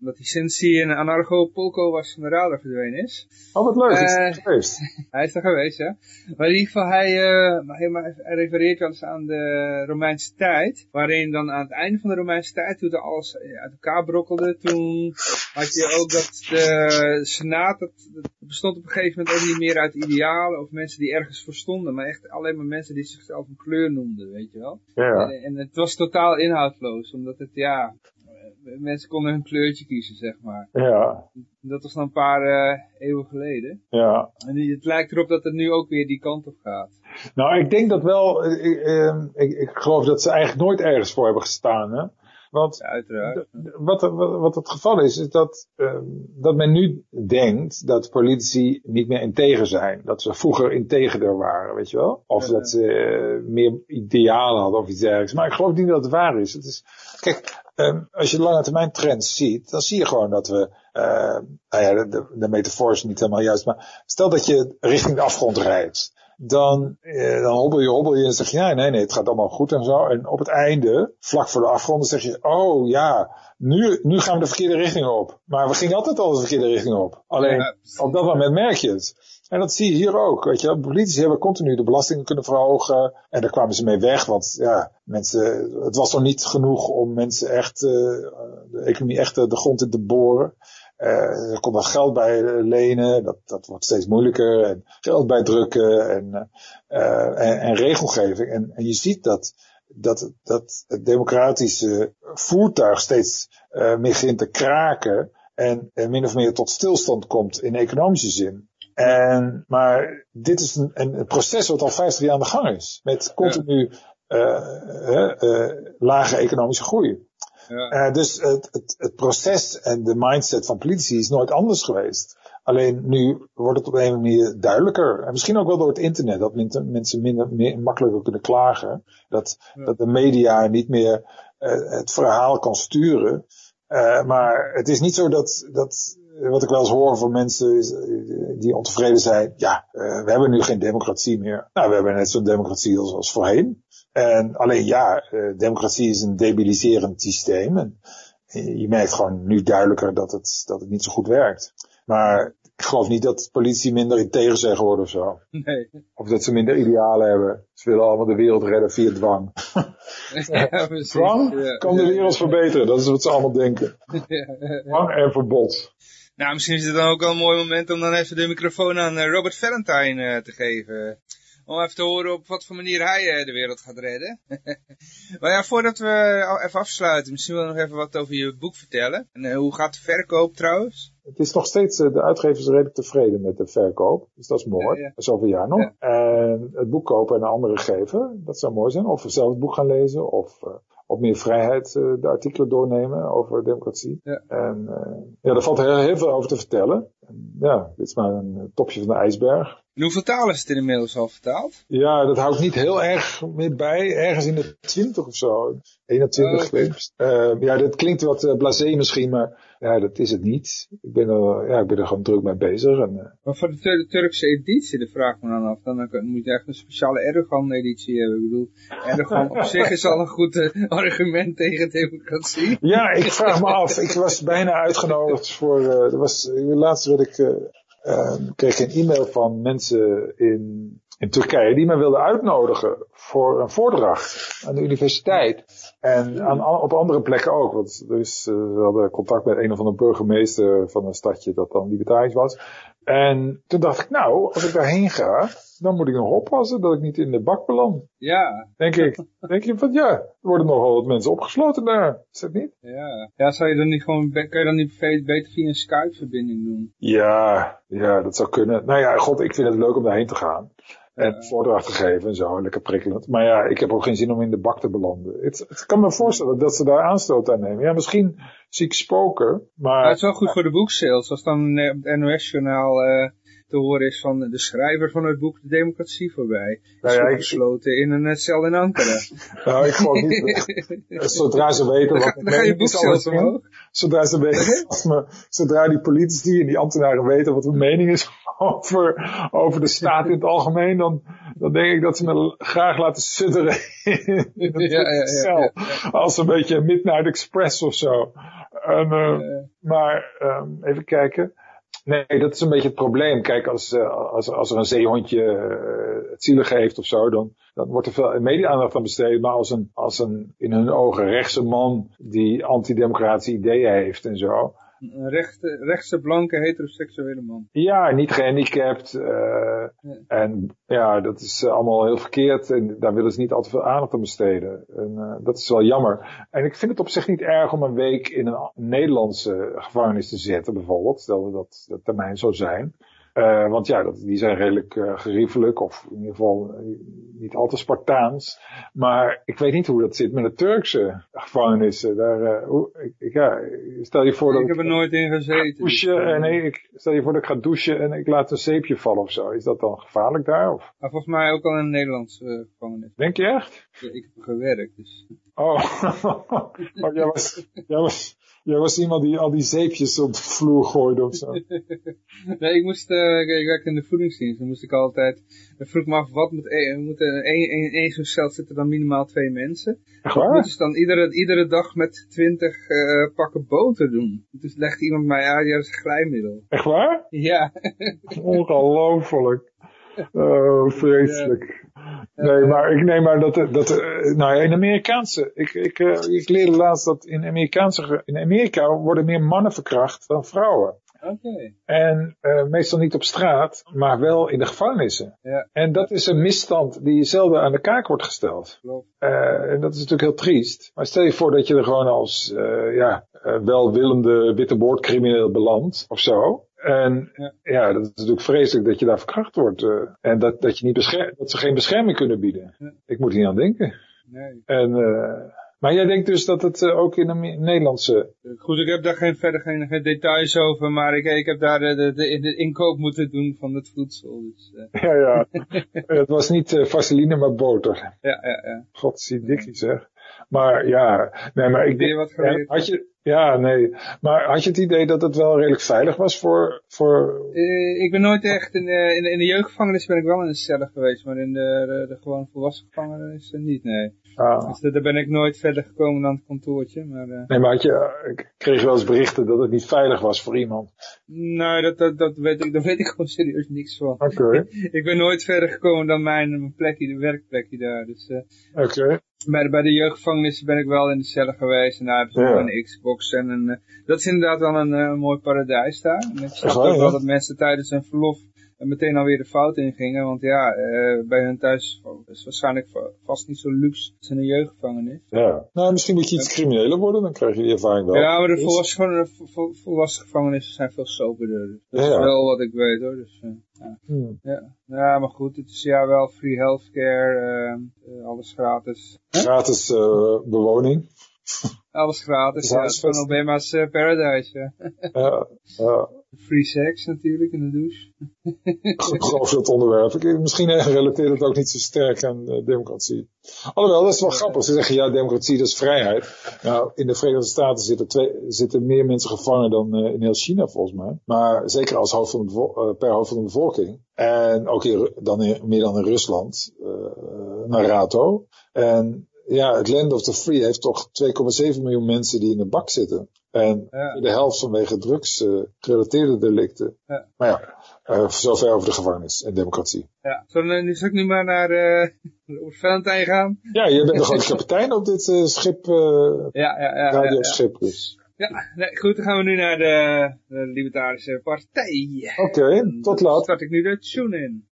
omdat hij sinds hij in Anarcho Polko was van de radar verdwenen is. oh, wat leuk. is het geweest. Hij is er geweest, ja. Maar in ieder geval, hij, maar hij, hij refereert wel eens aan de Romeinse tijd. Waarin dan aan het einde van de Romeinse tijd, toen alles uit elkaar brokkelde, toen had je ook dat de Senaat, dat, dat bestond op een gegeven moment ook niet meer uit idealen of mensen die ergens voor stonden. Maar echt alleen maar mensen die zichzelf een kleur noemden, weet je wel. Ja, En, en het was totaal inhoudloos, omdat het, ja, eh, mensen konden hun kleurtje kiezen, zeg maar. ja, Dat was dan een paar eh, eeuwen geleden. ja. En het lijkt erop dat het nu ook weer die kant op gaat. Nou, ik denk dat wel, eh, ik, eh, ik, ik geloof dat ze eigenlijk nooit ergens voor hebben gestaan. Hè? Want Ja, wat, wat, wat het geval is, is dat, ehm, dat men nu denkt dat politici niet meer integer zijn. Dat ze vroeger integerder waren, weet je wel? Of Ja. dat ze eh, meer idealen hadden of iets dergelijks. Maar ik geloof niet dat het waar is. Het is kijk, ehm, als je lange termijn trends ziet, dan zie je gewoon dat we, eh, nou ja, de, de metafoor is niet helemaal juist, maar stel dat je richting de afgrond rijdt. Dan, eh, dan hobbel je, hobbel je en zeg je, nee, nee, nee, het gaat allemaal goed en zo. En op het einde, vlak voor de afgrond, dan zeg je, oh ja, nu, nu gaan we de verkeerde richting op. Maar we gingen altijd al de verkeerde richting op. Alleen, Ja, op dat moment merk je het. En dat zie je hier ook. Weet je, politici hebben continu de belastingen kunnen verhogen. En daar kwamen ze mee weg. Want ja, mensen, het was nog niet genoeg om mensen echt, eh, de economie echt eh, de grond in te boren. Eh, er komt wat geld bij lenen. Dat, dat wordt steeds moeilijker. En geld bij drukken. En, eh, en, en regelgeving. En, en je ziet dat, dat, dat het democratische voertuig steeds eh, meer begint te kraken. En, en min of meer tot stilstand komt in economische zin. En, maar dit is een, een, proces wat al 50 jaar aan de gang is. Met continu lage economische groei. Ja. Eh, dus het, het, het proces en de mindset van politici is nooit anders geweest. Alleen nu wordt het op een manier duidelijker. En misschien ook wel door het internet, dat men- mensen minder, meer, makkelijker kunnen klagen. Dat, Ja. dat de media niet meer eh, het verhaal kan sturen. Eh, maar het is niet zo dat, dat, wat ik wel eens hoor van mensen eh, die ontevreden zijn. Ja, eh, we hebben nu geen democratie meer. Nou, we hebben net zo'n democratie als, als voorheen. En alleen ja, eh, democratie is een debiliserend systeem. En je merkt gewoon nu duidelijker dat het, dat het niet zo goed werkt. Maar ik geloof niet dat politici minder integer zijn geworden of zo. Nee. Of dat ze minder idealen hebben. Ze willen allemaal de wereld redden via dwang. ja, precies. Dwang Ja. kan de wereld verbeteren. Dat is wat ze allemaal denken. Dwang en verbod. Nou, misschien is het dan ook wel een mooi moment om dan even de microfoon aan eh, Robert Valentine eh, te geven. Om even te horen op wat voor manier hij eh, de wereld gaat redden. maar ja, voordat we even afsluiten, misschien wil je nog even wat over je boek vertellen. En eh, hoe gaat de verkoop trouwens? Het is nog steeds, eh, de uitgevers redelijk tevreden met de verkoop. Dus dat is mooi. Ja, ja. Zoveel jaar nog. Ja. En het boek kopen en anderen geven. Dat zou mooi zijn. Of zelf het boek gaan lezen. Of op meer vrijheid de artikelen doornemen over democratie. Ja. En eh, ja, daar valt heel, heel veel over te vertellen. En, ja, dit is maar een eh, topje van de ijsberg. In hoeveel talen is het inmiddels al vertaald? Ja, dat houdt niet heel erg meer bij. Ergens in de 20 of zo. 21 Oh. Eh, ja, dat klinkt wat eh, blasé misschien, maar ja, dat is het niet. Ik ben er, ja, ik ben er gewoon druk mee bezig. En, Maar voor de Tur- Turkse editie, de vraag me dan af. Dan, dan moet je echt een speciale Erdogan-editie hebben. Ik bedoel, Erdogan op zich is al een goed argument tegen democratie. ja, ik vraag me af. Ik was bijna uitgenodigd voor. er was, laatst werd ik, eh, eh, kreeg een e-mail van mensen in, in Turkije die mij wilden uitnodigen voor een voordracht aan de universiteit. En aan, op andere plekken ook. Want dus, we hadden contact met een of andere burgemeester van een stadje dat dan libertarisch was. En toen dacht ik, nou, als ik daarheen ga, dan moet ik nog oppassen dat ik niet in de bak beland. Ja, Denk ik. Denk je van ja, er worden nogal wat mensen opgesloten daar. Is dat niet? ja. Ja, zou je dan niet gewoon, kan je dan niet beter via een Skype-verbinding doen? Ja, ja, dat zou kunnen. Nou ja, god, ik vind het leuk om daarheen te gaan. En Ja. voordracht te geven en zo, lekker prikkelend. Maar ja, ik heb ook geen zin om in de bak te belanden. Het, het kan me voorstellen dat ze daar aanstoot aan nemen. Ja, misschien zie ik spoken, Maar het is wel goed voor de boeksales. Als dan op het NOS-journaal eh, te horen is van de schrijver van het boek De Democratie voorbij. Nou Is ja, ik- opgesloten in een cel in Ankara. Nou, ik geloof niet. Zodra ze weten wat dan ga je mening is omhoog. Zodra ze weten, zodra die politici en die ambtenaren weten wat hun mening is over, over de staat in het algemeen, dan, dan denk ik dat ze me graag laten sudderen in een Ja, ja, ja, cel. Als een beetje Midnight Express of zo. En, Eh, maar ehm, even kijken. Nee, dat is een beetje het probleem. Kijk, als, eh, als, als er een zeehondje eh, het zielig heeft of zo, dan, dan wordt er veel media-aandacht aan besteed. Maar als een, als een in hun ogen rechtse man die antidemocratische ideeën heeft en zo. Een rechte, rechtse, blanke, heteroseksuele man. Ja, niet gehandicapt. eh, En ja, dat is eh, allemaal heel verkeerd. En daar willen ze niet al te veel aandacht aan besteden. En eh, dat is wel jammer. En ik vind het op zich niet erg om een week in een Nederlandse gevangenis te zetten, bijvoorbeeld. Stel dat de termijn zou zijn. Uh, want ja, dat, die zijn redelijk uh, geriefelijk, of in ieder geval uh, niet al te Spartaans. Maar ik weet niet hoe dat zit met de Turkse gevangenissen. Daar, hoe, ik, ja, stel je voor dat ik... heb er nooit in gezeten. Douchen, en nee, ik, stel je voor dat ik ga douchen en ik laat een zeepje vallen of zo. Is dat dan gevaarlijk daar? Of? Volgens mij ook al in een Nederlandse gevangenis. Denk je echt? Ja, ik heb er gewerkt, dus... Oh, oh jij, was, jij, was, jij was iemand die al die zeepjes op de vloer gooide of zo. nee, ik moest, uh, ik werkte in de voedingsdienst. Dan moest ik altijd, dan vroeg me af, wat moet, we moeten, in één zo'n cel zitten dan minimaal twee mensen. Echt waar? moeten ze dan iedere, iedere dag met twintig uh, pakken boter doen. Dus legde iemand mij uit, ja, dat is glijmiddel. Echt waar? Ja. Ongelooflijk. Oh, vreselijk. Nee, maar ik neem maar dat, dat nou ja, in Amerikaanse, ik, ik, ik leerde laatst dat in, Amerikaanse, in Amerika worden meer mannen verkracht dan vrouwen. Okay. En uh, meestal niet op straat, maar wel in de gevangenissen. Ja. En dat is een misstand die zelden aan de kaak wordt gesteld. Uh, en dat is natuurlijk heel triest. Maar stel je voor dat je er gewoon als uh, ja, welwillende witteboordcrimineel belandt of zo. En ja. dat is natuurlijk vreselijk dat je daar verkracht wordt. Uh, en dat, dat, je niet bescherm, dat ze geen bescherming kunnen bieden. Ja. Ik moet hier aan denken. Nee. En, uh, maar jij denkt dus dat het uh, ook in de Nederlandse... Goed, ik heb daar geen, verder geen, geen details over, maar ik, ik heb daar de, de, de, de inkoop moeten doen van het voedsel. Dus, ja, ja. het was niet vaseline, maar boter. Ja, ja, ja. God, zie dikkie zeg. Maar ja, nee, maar ik denk, wat had je, ja, nee. Maar had je het idee dat het wel redelijk veilig was voor... voor... Uh, ik ben nooit echt... In, uh, in, de, in de jeugdgevangenis ben ik wel in een cel geweest, maar in de, de, de gewone volwassen gevangenis niet, nee. Ah. Dus daar ben ik nooit verder gekomen dan het kantoortje. Maar, uh... Nee, maar had je, ik kreeg wel eens berichten dat het niet veilig was voor iemand. Nee, dat, dat, dat weet ik, daar weet ik gewoon serieus niks van. Oké. Okay. ik ben nooit verder gekomen dan mijn, mijn plekje, de werkplekje daar. Dus, Oké. Okay. Bij de, bij de jeugdgevangenissen ben ik wel in de cellen geweest en daar hebben ze ja. een Xbox en een, uh, dat is inderdaad wel een mooi paradijs daar. En ik snap ook wel dat mensen tijdens hun verlof meteen alweer de fout ingingen, want ja, uh, bij hun thuis is waarschijnlijk vast niet zo luxe als in een jeugdgevangenis. Ja, nou misschien moet je iets crimineler worden, dan krijg je die ervaring wel. Ja, maar de volwassen, vol, volwassen gevangenissen zijn veel soberder. Dus dat ja, is wel wat ik weet hoor. Dus, ja. Hmm. Ja. ja, maar goed, het is ja wel free healthcare, alles gratis. Gratis bewoning. Alles gratis, ja. Van Obama's uh, Paradise, ja. ja, ja. Free sex natuurlijk in de douche. Geloof dat onderwerp. Misschien relateert het ook niet zo sterk aan uh, democratie. Alhoewel, dat is wel grappig. Ze zeggen ja, democratie dat is vrijheid. Nou, in de Verenigde Staten zitten, twee, zitten meer mensen gevangen dan uh, in heel China volgens mij. Maar zeker als hoofd van de per hoofd van de bevolking. En ook dan meer dan in Rusland, naar Rato. En ja, het Land of the Free heeft toch 2,7 miljoen mensen die in de bak zitten. En ja. de helft vanwege drugs uh, gerelateerde delicten. Ja. Maar ja, uh, zover over de gevangenis en democratie. Ja, zullen we nu, nu maar naar uh, Valentijn gaan? Ja, je bent de grote kapitein op dit uh, schip, ja, ja, ja, radioschip dus. Ja, nee, goed, dan gaan we nu naar de, de Libertarische Partij. Oké, okay, tot laat. Dan start ik nu de tune in.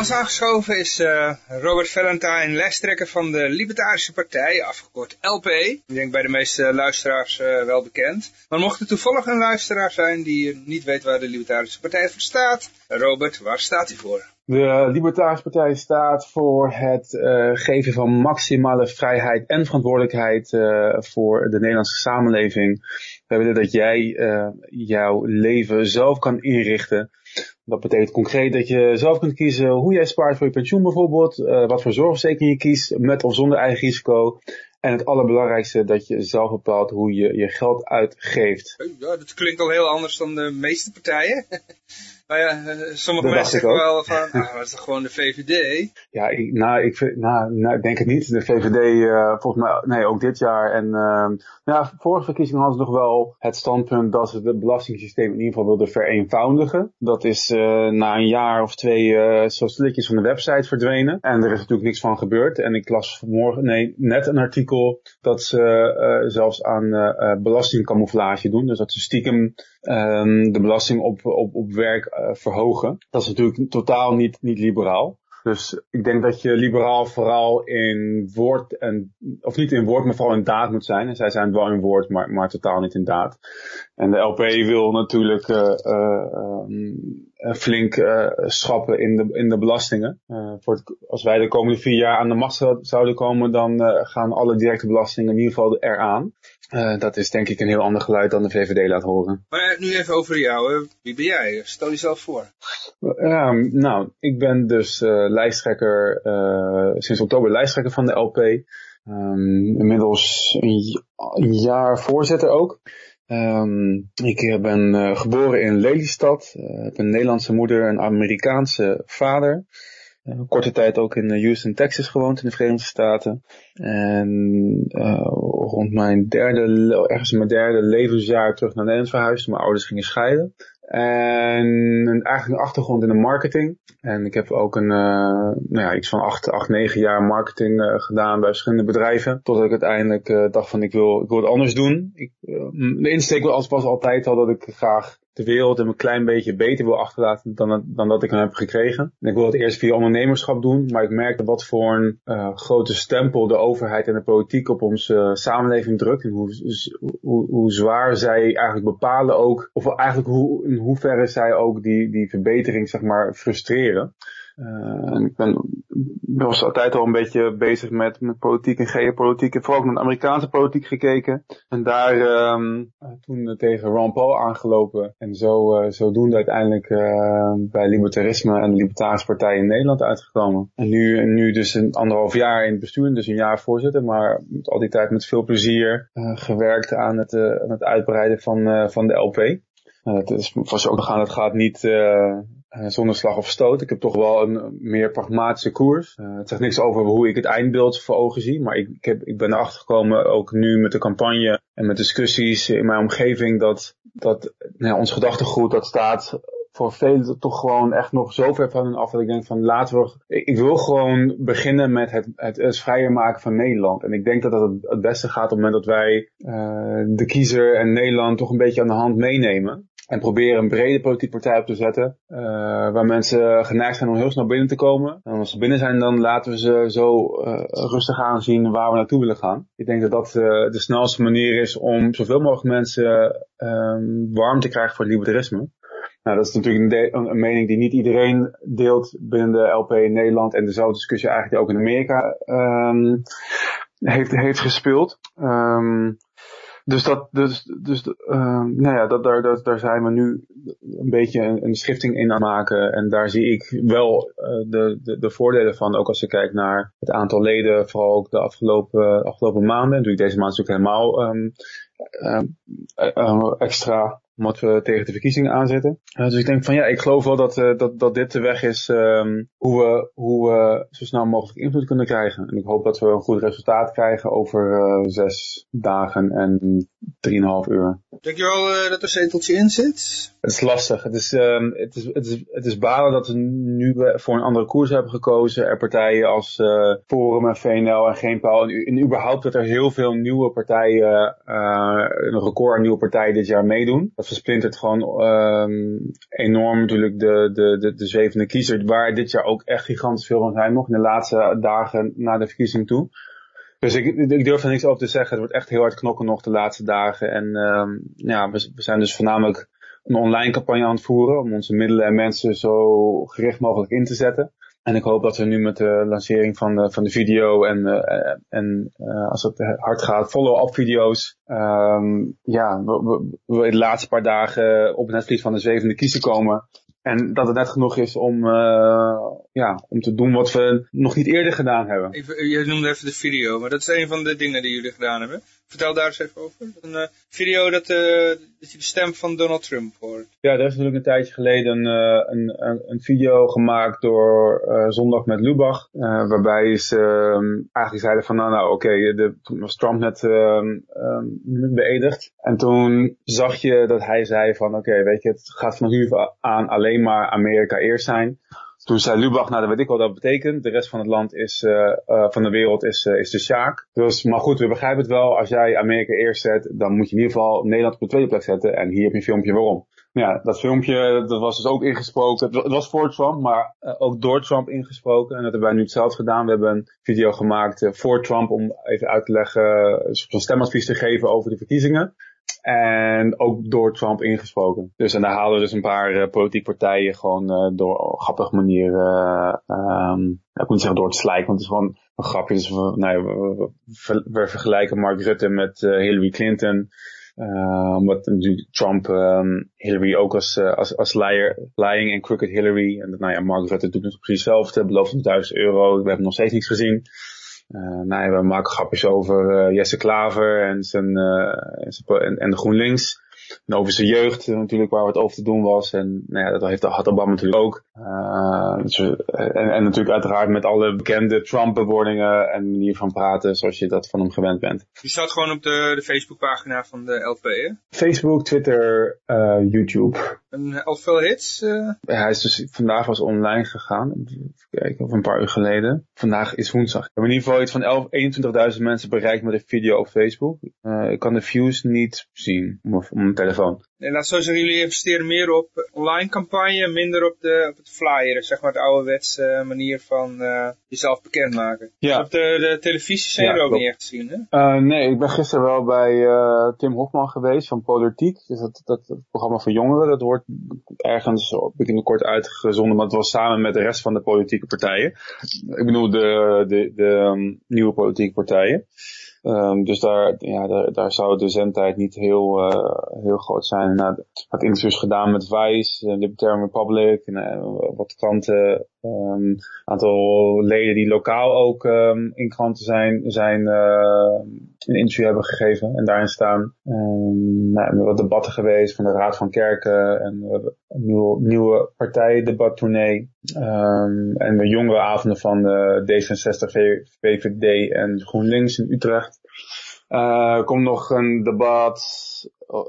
Ons aangeschoven is uh, Robert Valentine, lijsttrekker van de Libertarische Partij, afgekort LP. Ik denk bij de meeste luisteraars uh, wel bekend. Maar mocht er toevallig een luisteraar zijn die niet weet waar de Libertarische Partij voor staat, Robert, waar staat hij voor? De Libertarische Partij staat voor het geven van maximale vrijheid en verantwoordelijkheid voor de Nederlandse samenleving. We willen dat jij jouw leven zelf kan inrichten. Dat betekent concreet dat je zelf kunt kiezen hoe jij spaart voor je pensioen bijvoorbeeld, wat voor zorgverzekering je kiest, met of zonder eigen risico. En het allerbelangrijkste, dat je zelf bepaalt hoe je je geld uitgeeft. Ja, dat klinkt al heel anders dan de meeste partijen. Nou ja, sommige Dat mensen zeggen wel van, nou, dat is toch gewoon de VVD? Ja, ik, nou, ik, nou, nou, denk het niet. De VVD, eh, volgens mij, nee, ook dit jaar. En ehm nou, ja, vorige verkiezingen hadden ze nog wel het standpunt dat ze het belastingssysteem in ieder geval wilden vereenvoudigen. Dat is eh, na een jaar of twee eh, zo stilletjes van de website verdwenen. En er is natuurlijk niks van gebeurd. En ik las vanmorgen, nee, net een artikel dat ze eh, zelfs aan eh, eh, belastingcamouflage doen. Dus dat ze stiekem ehm, de belasting op, op, op werk eh, verhogen. Dat is natuurlijk totaal niet, niet liberaal. Dus ik denk dat je liberaal vooral in woord en, of niet in woord, maar vooral in daad moet zijn. En zij zijn wel in woord, maar, maar totaal niet in daad. En de LP wil natuurlijk uh, uh, flink schrappen in de, in de belastingen. voor het, als wij de komende vier jaar aan de macht zouden komen, dan gaan alle directe belastingen in ieder geval eraan. dat is denk ik een heel ander geluid dan de VVD laat horen. Maar nu even over jou. Hè. Wie ben jij? Stel jezelf voor. nou, ik ben dus lijsttrekker, sinds oktober lijsttrekker van de LP. Um, inmiddels een, een, jaar voorzitter ook. Um, ik ben uh, geboren in Lelystad. Uh, heb een Nederlandse moeder, een Amerikaanse vader. Korte tijd ook in Houston, Texas gewoond in de Verenigde Staten. En rond mijn derde, ergens mijn derde levensjaar terug naar Nederland verhuisd. Mijn ouders gingen scheiden. En eigenlijk een achtergrond in de marketing. En ik heb ook een, uh, nou ja, iets van acht, acht, negen jaar marketing uh, gedaan bij verschillende bedrijven. Totdat ik uiteindelijk uh, dacht van ik wil, ik wil het anders doen. Ik, de insteek was, was altijd al dat ik graag de wereld een klein beetje beter wil achterlaten dan, dan dat ik hem heb gekregen. En ik wil het eerst via ondernemerschap doen, maar ik merkte wat voor een uh, grote stempel de overheid en de politiek op onze uh, samenleving drukt. En hoe, hoe, hoe, zwaar zij eigenlijk bepalen ook, of eigenlijk hoe, in hoeverre zij ook die, die verbetering zeg maar frustreren. Uh, en ik ben, was altijd al een beetje bezig met, politiek en geopolitiek. En vooral ook naar de Amerikaanse politiek gekeken. En daar um, toen tegen Ron Paul aangelopen. En zo, uh, zodoende uiteindelijk uh, bij libertarisme en de Libertarische Partij in Nederland uitgekomen. En nu, nu dus een anderhalf jaar in het bestuur, dus een jaar voorzitter. Maar al die tijd met veel plezier gewerkt aan het, aan het uitbreiden van, van de LP. het is, was ook gaan, het gaat niet zonder slag of stoot. Ik heb toch wel een meer pragmatische koers. Uh, het zegt niks over hoe ik het eindbeeld voor ogen zie. Maar ik, ik, heb, ik ben erachter gekomen, ook nu met de campagne en met discussies in mijn omgeving, dat, dat nou ja, ons gedachtegoed, dat staat voor velen toch gewoon echt nog zo ver van af dat ik denk van laten we, ik, ik wil gewoon beginnen met het, het, vrijer maken van Nederland. En ik denk dat dat het, het beste gaat op het moment dat wij uh, de kiezer en Nederland toch een beetje aan de hand meenemen. En proberen een brede politieke partij op te zetten. Uh, waar mensen geneigd zijn om heel snel binnen te komen. En als ze binnen zijn, dan laten we ze zo uh, rustig aanzien waar we naartoe willen gaan. Ik denk dat dat uh, de snelste manier is om zoveel mogelijk mensen um, warm te krijgen voor het libertarisme. Nou, dat is natuurlijk een, mening die niet iedereen deelt binnen de LP in Nederland. En dezelfde discussie eigenlijk ook in Amerika um, heeft, heeft gespeeld. Um, dus dat, dus, dus uh, nou ja, dat, daar, dat, daar zijn we nu een beetje een, een schifting in aan maken. En daar zie ik wel uh, de, de, de voordelen van. Ook als je kijkt naar het aantal leden, vooral ook de afgelopen, afgelopen maanden. Natuurlijk deze maand ook helemaal um, uh, extra omdat we tegen de verkiezingen aanzetten. Uh, dus ik denk van ja, ik geloof wel dat, uh, dat, dat dit de weg is um, hoe, we, hoe we zo snel mogelijk invloed kunnen krijgen. En ik hoop dat we een goed resultaat krijgen over zes dagen en drieënhalf uur. Denk je wel dat er zeteltje in zit? Het is lastig. Het is, um, het is, het is, het is balen dat we nu voor een andere koers hebben gekozen. Er partijen als Forum en VNL en Geen Paal. En, en überhaupt dat er heel veel nieuwe partijen, een record aan nieuwe partijen dit jaar meedoen. Dat versplintert gewoon um, enorm natuurlijk de, de, de, de zwevende kiezer, waar dit jaar ook echt gigantisch veel van zijn, nog in de laatste dagen na de verkiezing toe. Dus ik, ik durf er niks over te zeggen. Het wordt echt heel hard knokken nog de laatste dagen. En um, ja, we, we zijn dus voornamelijk een online campagne aan het voeren om onze middelen en mensen zo gericht mogelijk in te zetten. En ik hoop dat we nu met de lancering van de, van de video en, uh, en uh, als het hard gaat, follow-up video's. Um, ja, we, we, de laatste paar dagen op het netvlies van de zevende kiezer komen. En dat het net genoeg is om, ja, om te doen wat we nog niet eerder gedaan hebben. Even, je noemde even de video, maar dat is een van de dingen die jullie gedaan hebben. Vertel daar eens even over. Een uh, video dat, uh, dat je de stem van Donald Trump hoort. Ja, er is natuurlijk een tijdje geleden een, een, een, video gemaakt door Zondag met Lubach. waarbij ze ehm, eigenlijk zeiden van nou, nou oké, okay, toen was Trump net um, beëdigd. En toen zag je dat hij zei van oké, weet je, het gaat van nu aan alleen maar Amerika eerst zijn. Toen zei Lubach, nou, dat weet ik wat dat betekent. De rest van het land is, van de wereld is, is de Sjaak. Dus, maar goed, we begrijpen het wel. Als jij Amerika eerst zet, dan moet je in ieder geval Nederland op de tweede plek zetten. En hier heb je een filmpje waarom. Ja, dat filmpje, dat was dus ook ingesproken. Het was voor Trump, maar ook door Trump ingesproken. En dat hebben wij nu hetzelfde gedaan. We hebben een video gemaakt voor Trump om even uit te leggen, een soort stemadvies te geven over de verkiezingen. En ook door Trump ingesproken. Dus en daar halen we dus een paar uh, politieke partijen gewoon uh, door een grappige manier, uh, um, ik moet niet zeggen door het slijken, want het is gewoon een grapje. Dus we, nou, we, vergelijken Mark Rutte met Hillary Clinton. omdat natuurlijk Trump um, Hillary ook als, als, als liar, lying en crooked Hillary. En nou ja, Mark Rutte doet het precies hetzelfde, belooft hem 1000 euro. We hebben nog steeds niets gezien. Nou, we maken grapjes over uh, Jesse Klaver en, zijn, en, en de GroenLinks. En over zijn jeugd natuurlijk, waar het over te doen was. En nou ja, dat heeft, had Obama natuurlijk ook. Dus, en, en, natuurlijk uiteraard met alle bekende Trump-bewoordingen en manier van praten zoals je dat van hem gewend bent. Die staat gewoon op de, de Facebookpagina van de LP, hè? Facebook, Twitter, YouTube. En al veel hits? Ja, hij is dus vandaag was online gegaan. Even kijken, of een paar uur geleden. Vandaag is woensdag. We hebben in ieder geval iets van 21.000 mensen bereikt met een video op Facebook. Uh, ik kan de views niet zien op, mijn telefoon. En laat zo zeggen, jullie investeren meer op online campagne, minder op, de, op het flyeren, zeg maar de ouderwetse manier van uh, jezelf bekendmaken. Ja. Op de, de televisie zijn ja, ook niet echt gezien, hè? Uh, nee, ik ben gisteren wel bij uh, Tim Hofman geweest van Politiek. Dus dat, dat, dat, programma voor jongeren, dat wordt ergens kort uitgezonden, maar het was samen met de rest van de politieke partijen. Ik bedoel de, de, de um, nieuwe politieke partijen. Um, dus daar, ja, daar, zou de zendtijd niet heel, uh, heel groot zijn. Nou, het interviews gedaan met Vice, uh, Libertarian Republic, en, uh, wat kranten, um, een aantal leden die lokaal ook um, in kranten zijn, zijn een interview hebben gegeven en daarin staan. Um, nou, wat debatten geweest van de Raad van Kerken en een nieuwe, nieuwe partijdebattournee. Um, en de jongere avonden van de D66, VVD en GroenLinks in Utrecht. Uh, er komt nog een debat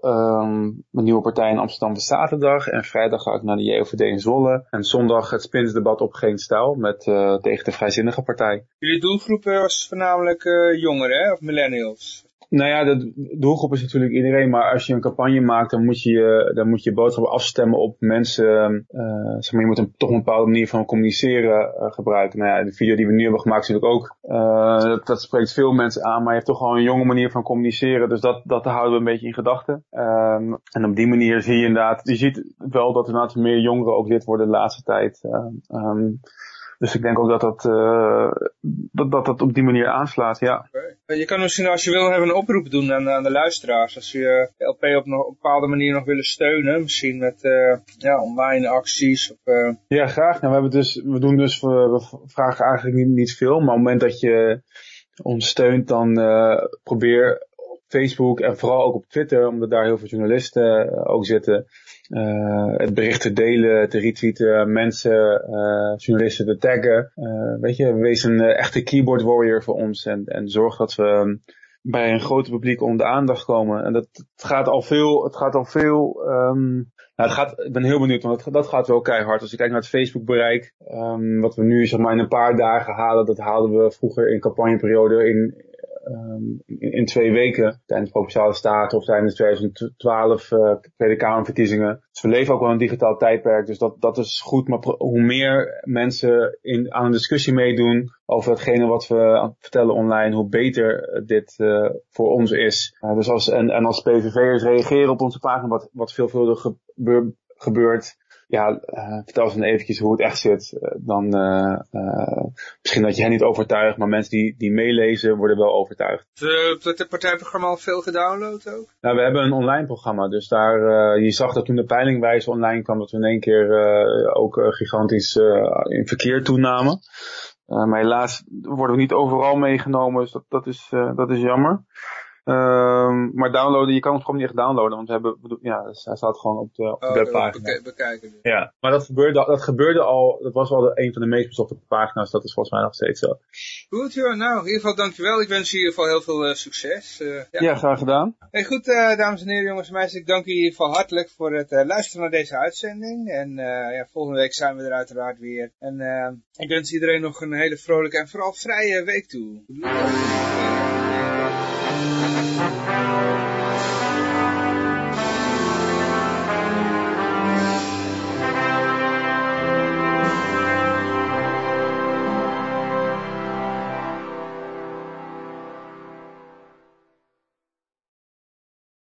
um, een nieuwe partij in Amsterdam de zaterdag. En vrijdag ga ik naar de JOVD in Zwolle. En zondag het spinsdebat op Geen Stijl met, uh, tegen de Vrijzinnige Partij. Jullie doelgroep was voornamelijk jongeren, hè? of millennials? Nou ja, de doelgroep is natuurlijk iedereen, maar als je een campagne maakt, dan moet je, dan moet je boodschappen afstemmen op mensen. Uh, zeg maar, je moet een, toch een bepaalde manier van communiceren uh, gebruiken. Nou ja, de video die we nu hebben gemaakt is natuurlijk ook, uh, dat, spreekt veel mensen aan, maar je hebt toch gewoon een jonge manier van communiceren. Dus dat, dat houden we een beetje in gedachten. Um, en op die manier zie je inderdaad, je ziet wel dat er inderdaad meer jongeren ook lid worden de laatste tijd. Um, dus ik denk ook dat dat, uh, dat, dat, dat op die manier aanslaat, ja. Okay. Je kan misschien als je wil hebben een oproep doen aan, aan de luisteraars. Als je de LP op een, bepaalde manier nog willen steunen. Misschien met uh, ja, online acties. Of, uh... Ja, graag. Nou, we, hebben dus, we doen dus, we, vragen eigenlijk niet, niet veel. Maar op het moment dat je ons steunt, dan probeer Facebook en vooral ook op Twitter, omdat daar heel veel journalisten ook zitten uh, het bericht te delen, te retweeten, mensen, uh, journalisten te taggen. Weet je, wees een echte keyboard warrior voor ons en, en zorg dat we um, bij een groter publiek onder de aandacht komen. En dat gaat al veel, het gaat al veel, um, nou, het gaat, ik ben heel benieuwd, want dat, dat gaat wel keihard. Als je kijkt naar het Facebook bereik, um, wat we nu zeg maar in een paar dagen halen, dat haalden we vroeger in campagneperiode in, um, in, in, twee weken tijdens Provinciale Staten of tijdens 2012 uh, Tweede Kamerverkiezingen. Dus we leven ook wel een digitaal tijdperk, dus dat, dat is goed. Maar hoe meer mensen in, aan een discussie meedoen over hetgene wat we vertellen online, hoe beter dit uh, voor ons is. Dus als, en, en als PVV'ers reageren op onze pagina, wat, wat veelvuldig gebeurt, ja, uh, vertel eens eventjes hoe het echt zit. Uh, dan uh, misschien dat je hen niet overtuigt, maar mensen die, die meelezen worden wel overtuigd. Heeft het partijprogramma al veel gedownload ook? Nou, we hebben een online programma, dus daar, je zag dat toen de peilingwijze online kwam, dat we in één keer ook gigantisch in verkeer toenamen. maar helaas worden we niet overal meegenomen, dus dat, dat, is, dat is jammer. Ehm, maar downloaden, je kan het gewoon niet echt downloaden, want we hebben, ja, hij staat gewoon op de, op de Oh, webpagina. bekijken. dus. Ja, maar dat gebeurde, dat gebeurde al, dat was al een van de meest bezochte pagina's, dat is volgens mij nog steeds zo. Goed, joh. Nou, in ieder geval dankjewel. Ik wens je in ieder geval heel veel eh, succes. Eh, ja. Ja, graag gedaan. Hey, goed, eh, dames en heren, jongens en meisjes. Ik dank u in ieder geval hartelijk voor het luisteren naar deze uitzending. En ja, volgende week zijn we er uiteraard weer. En ik wens iedereen nog een hele vrolijke en vooral vrije week toe.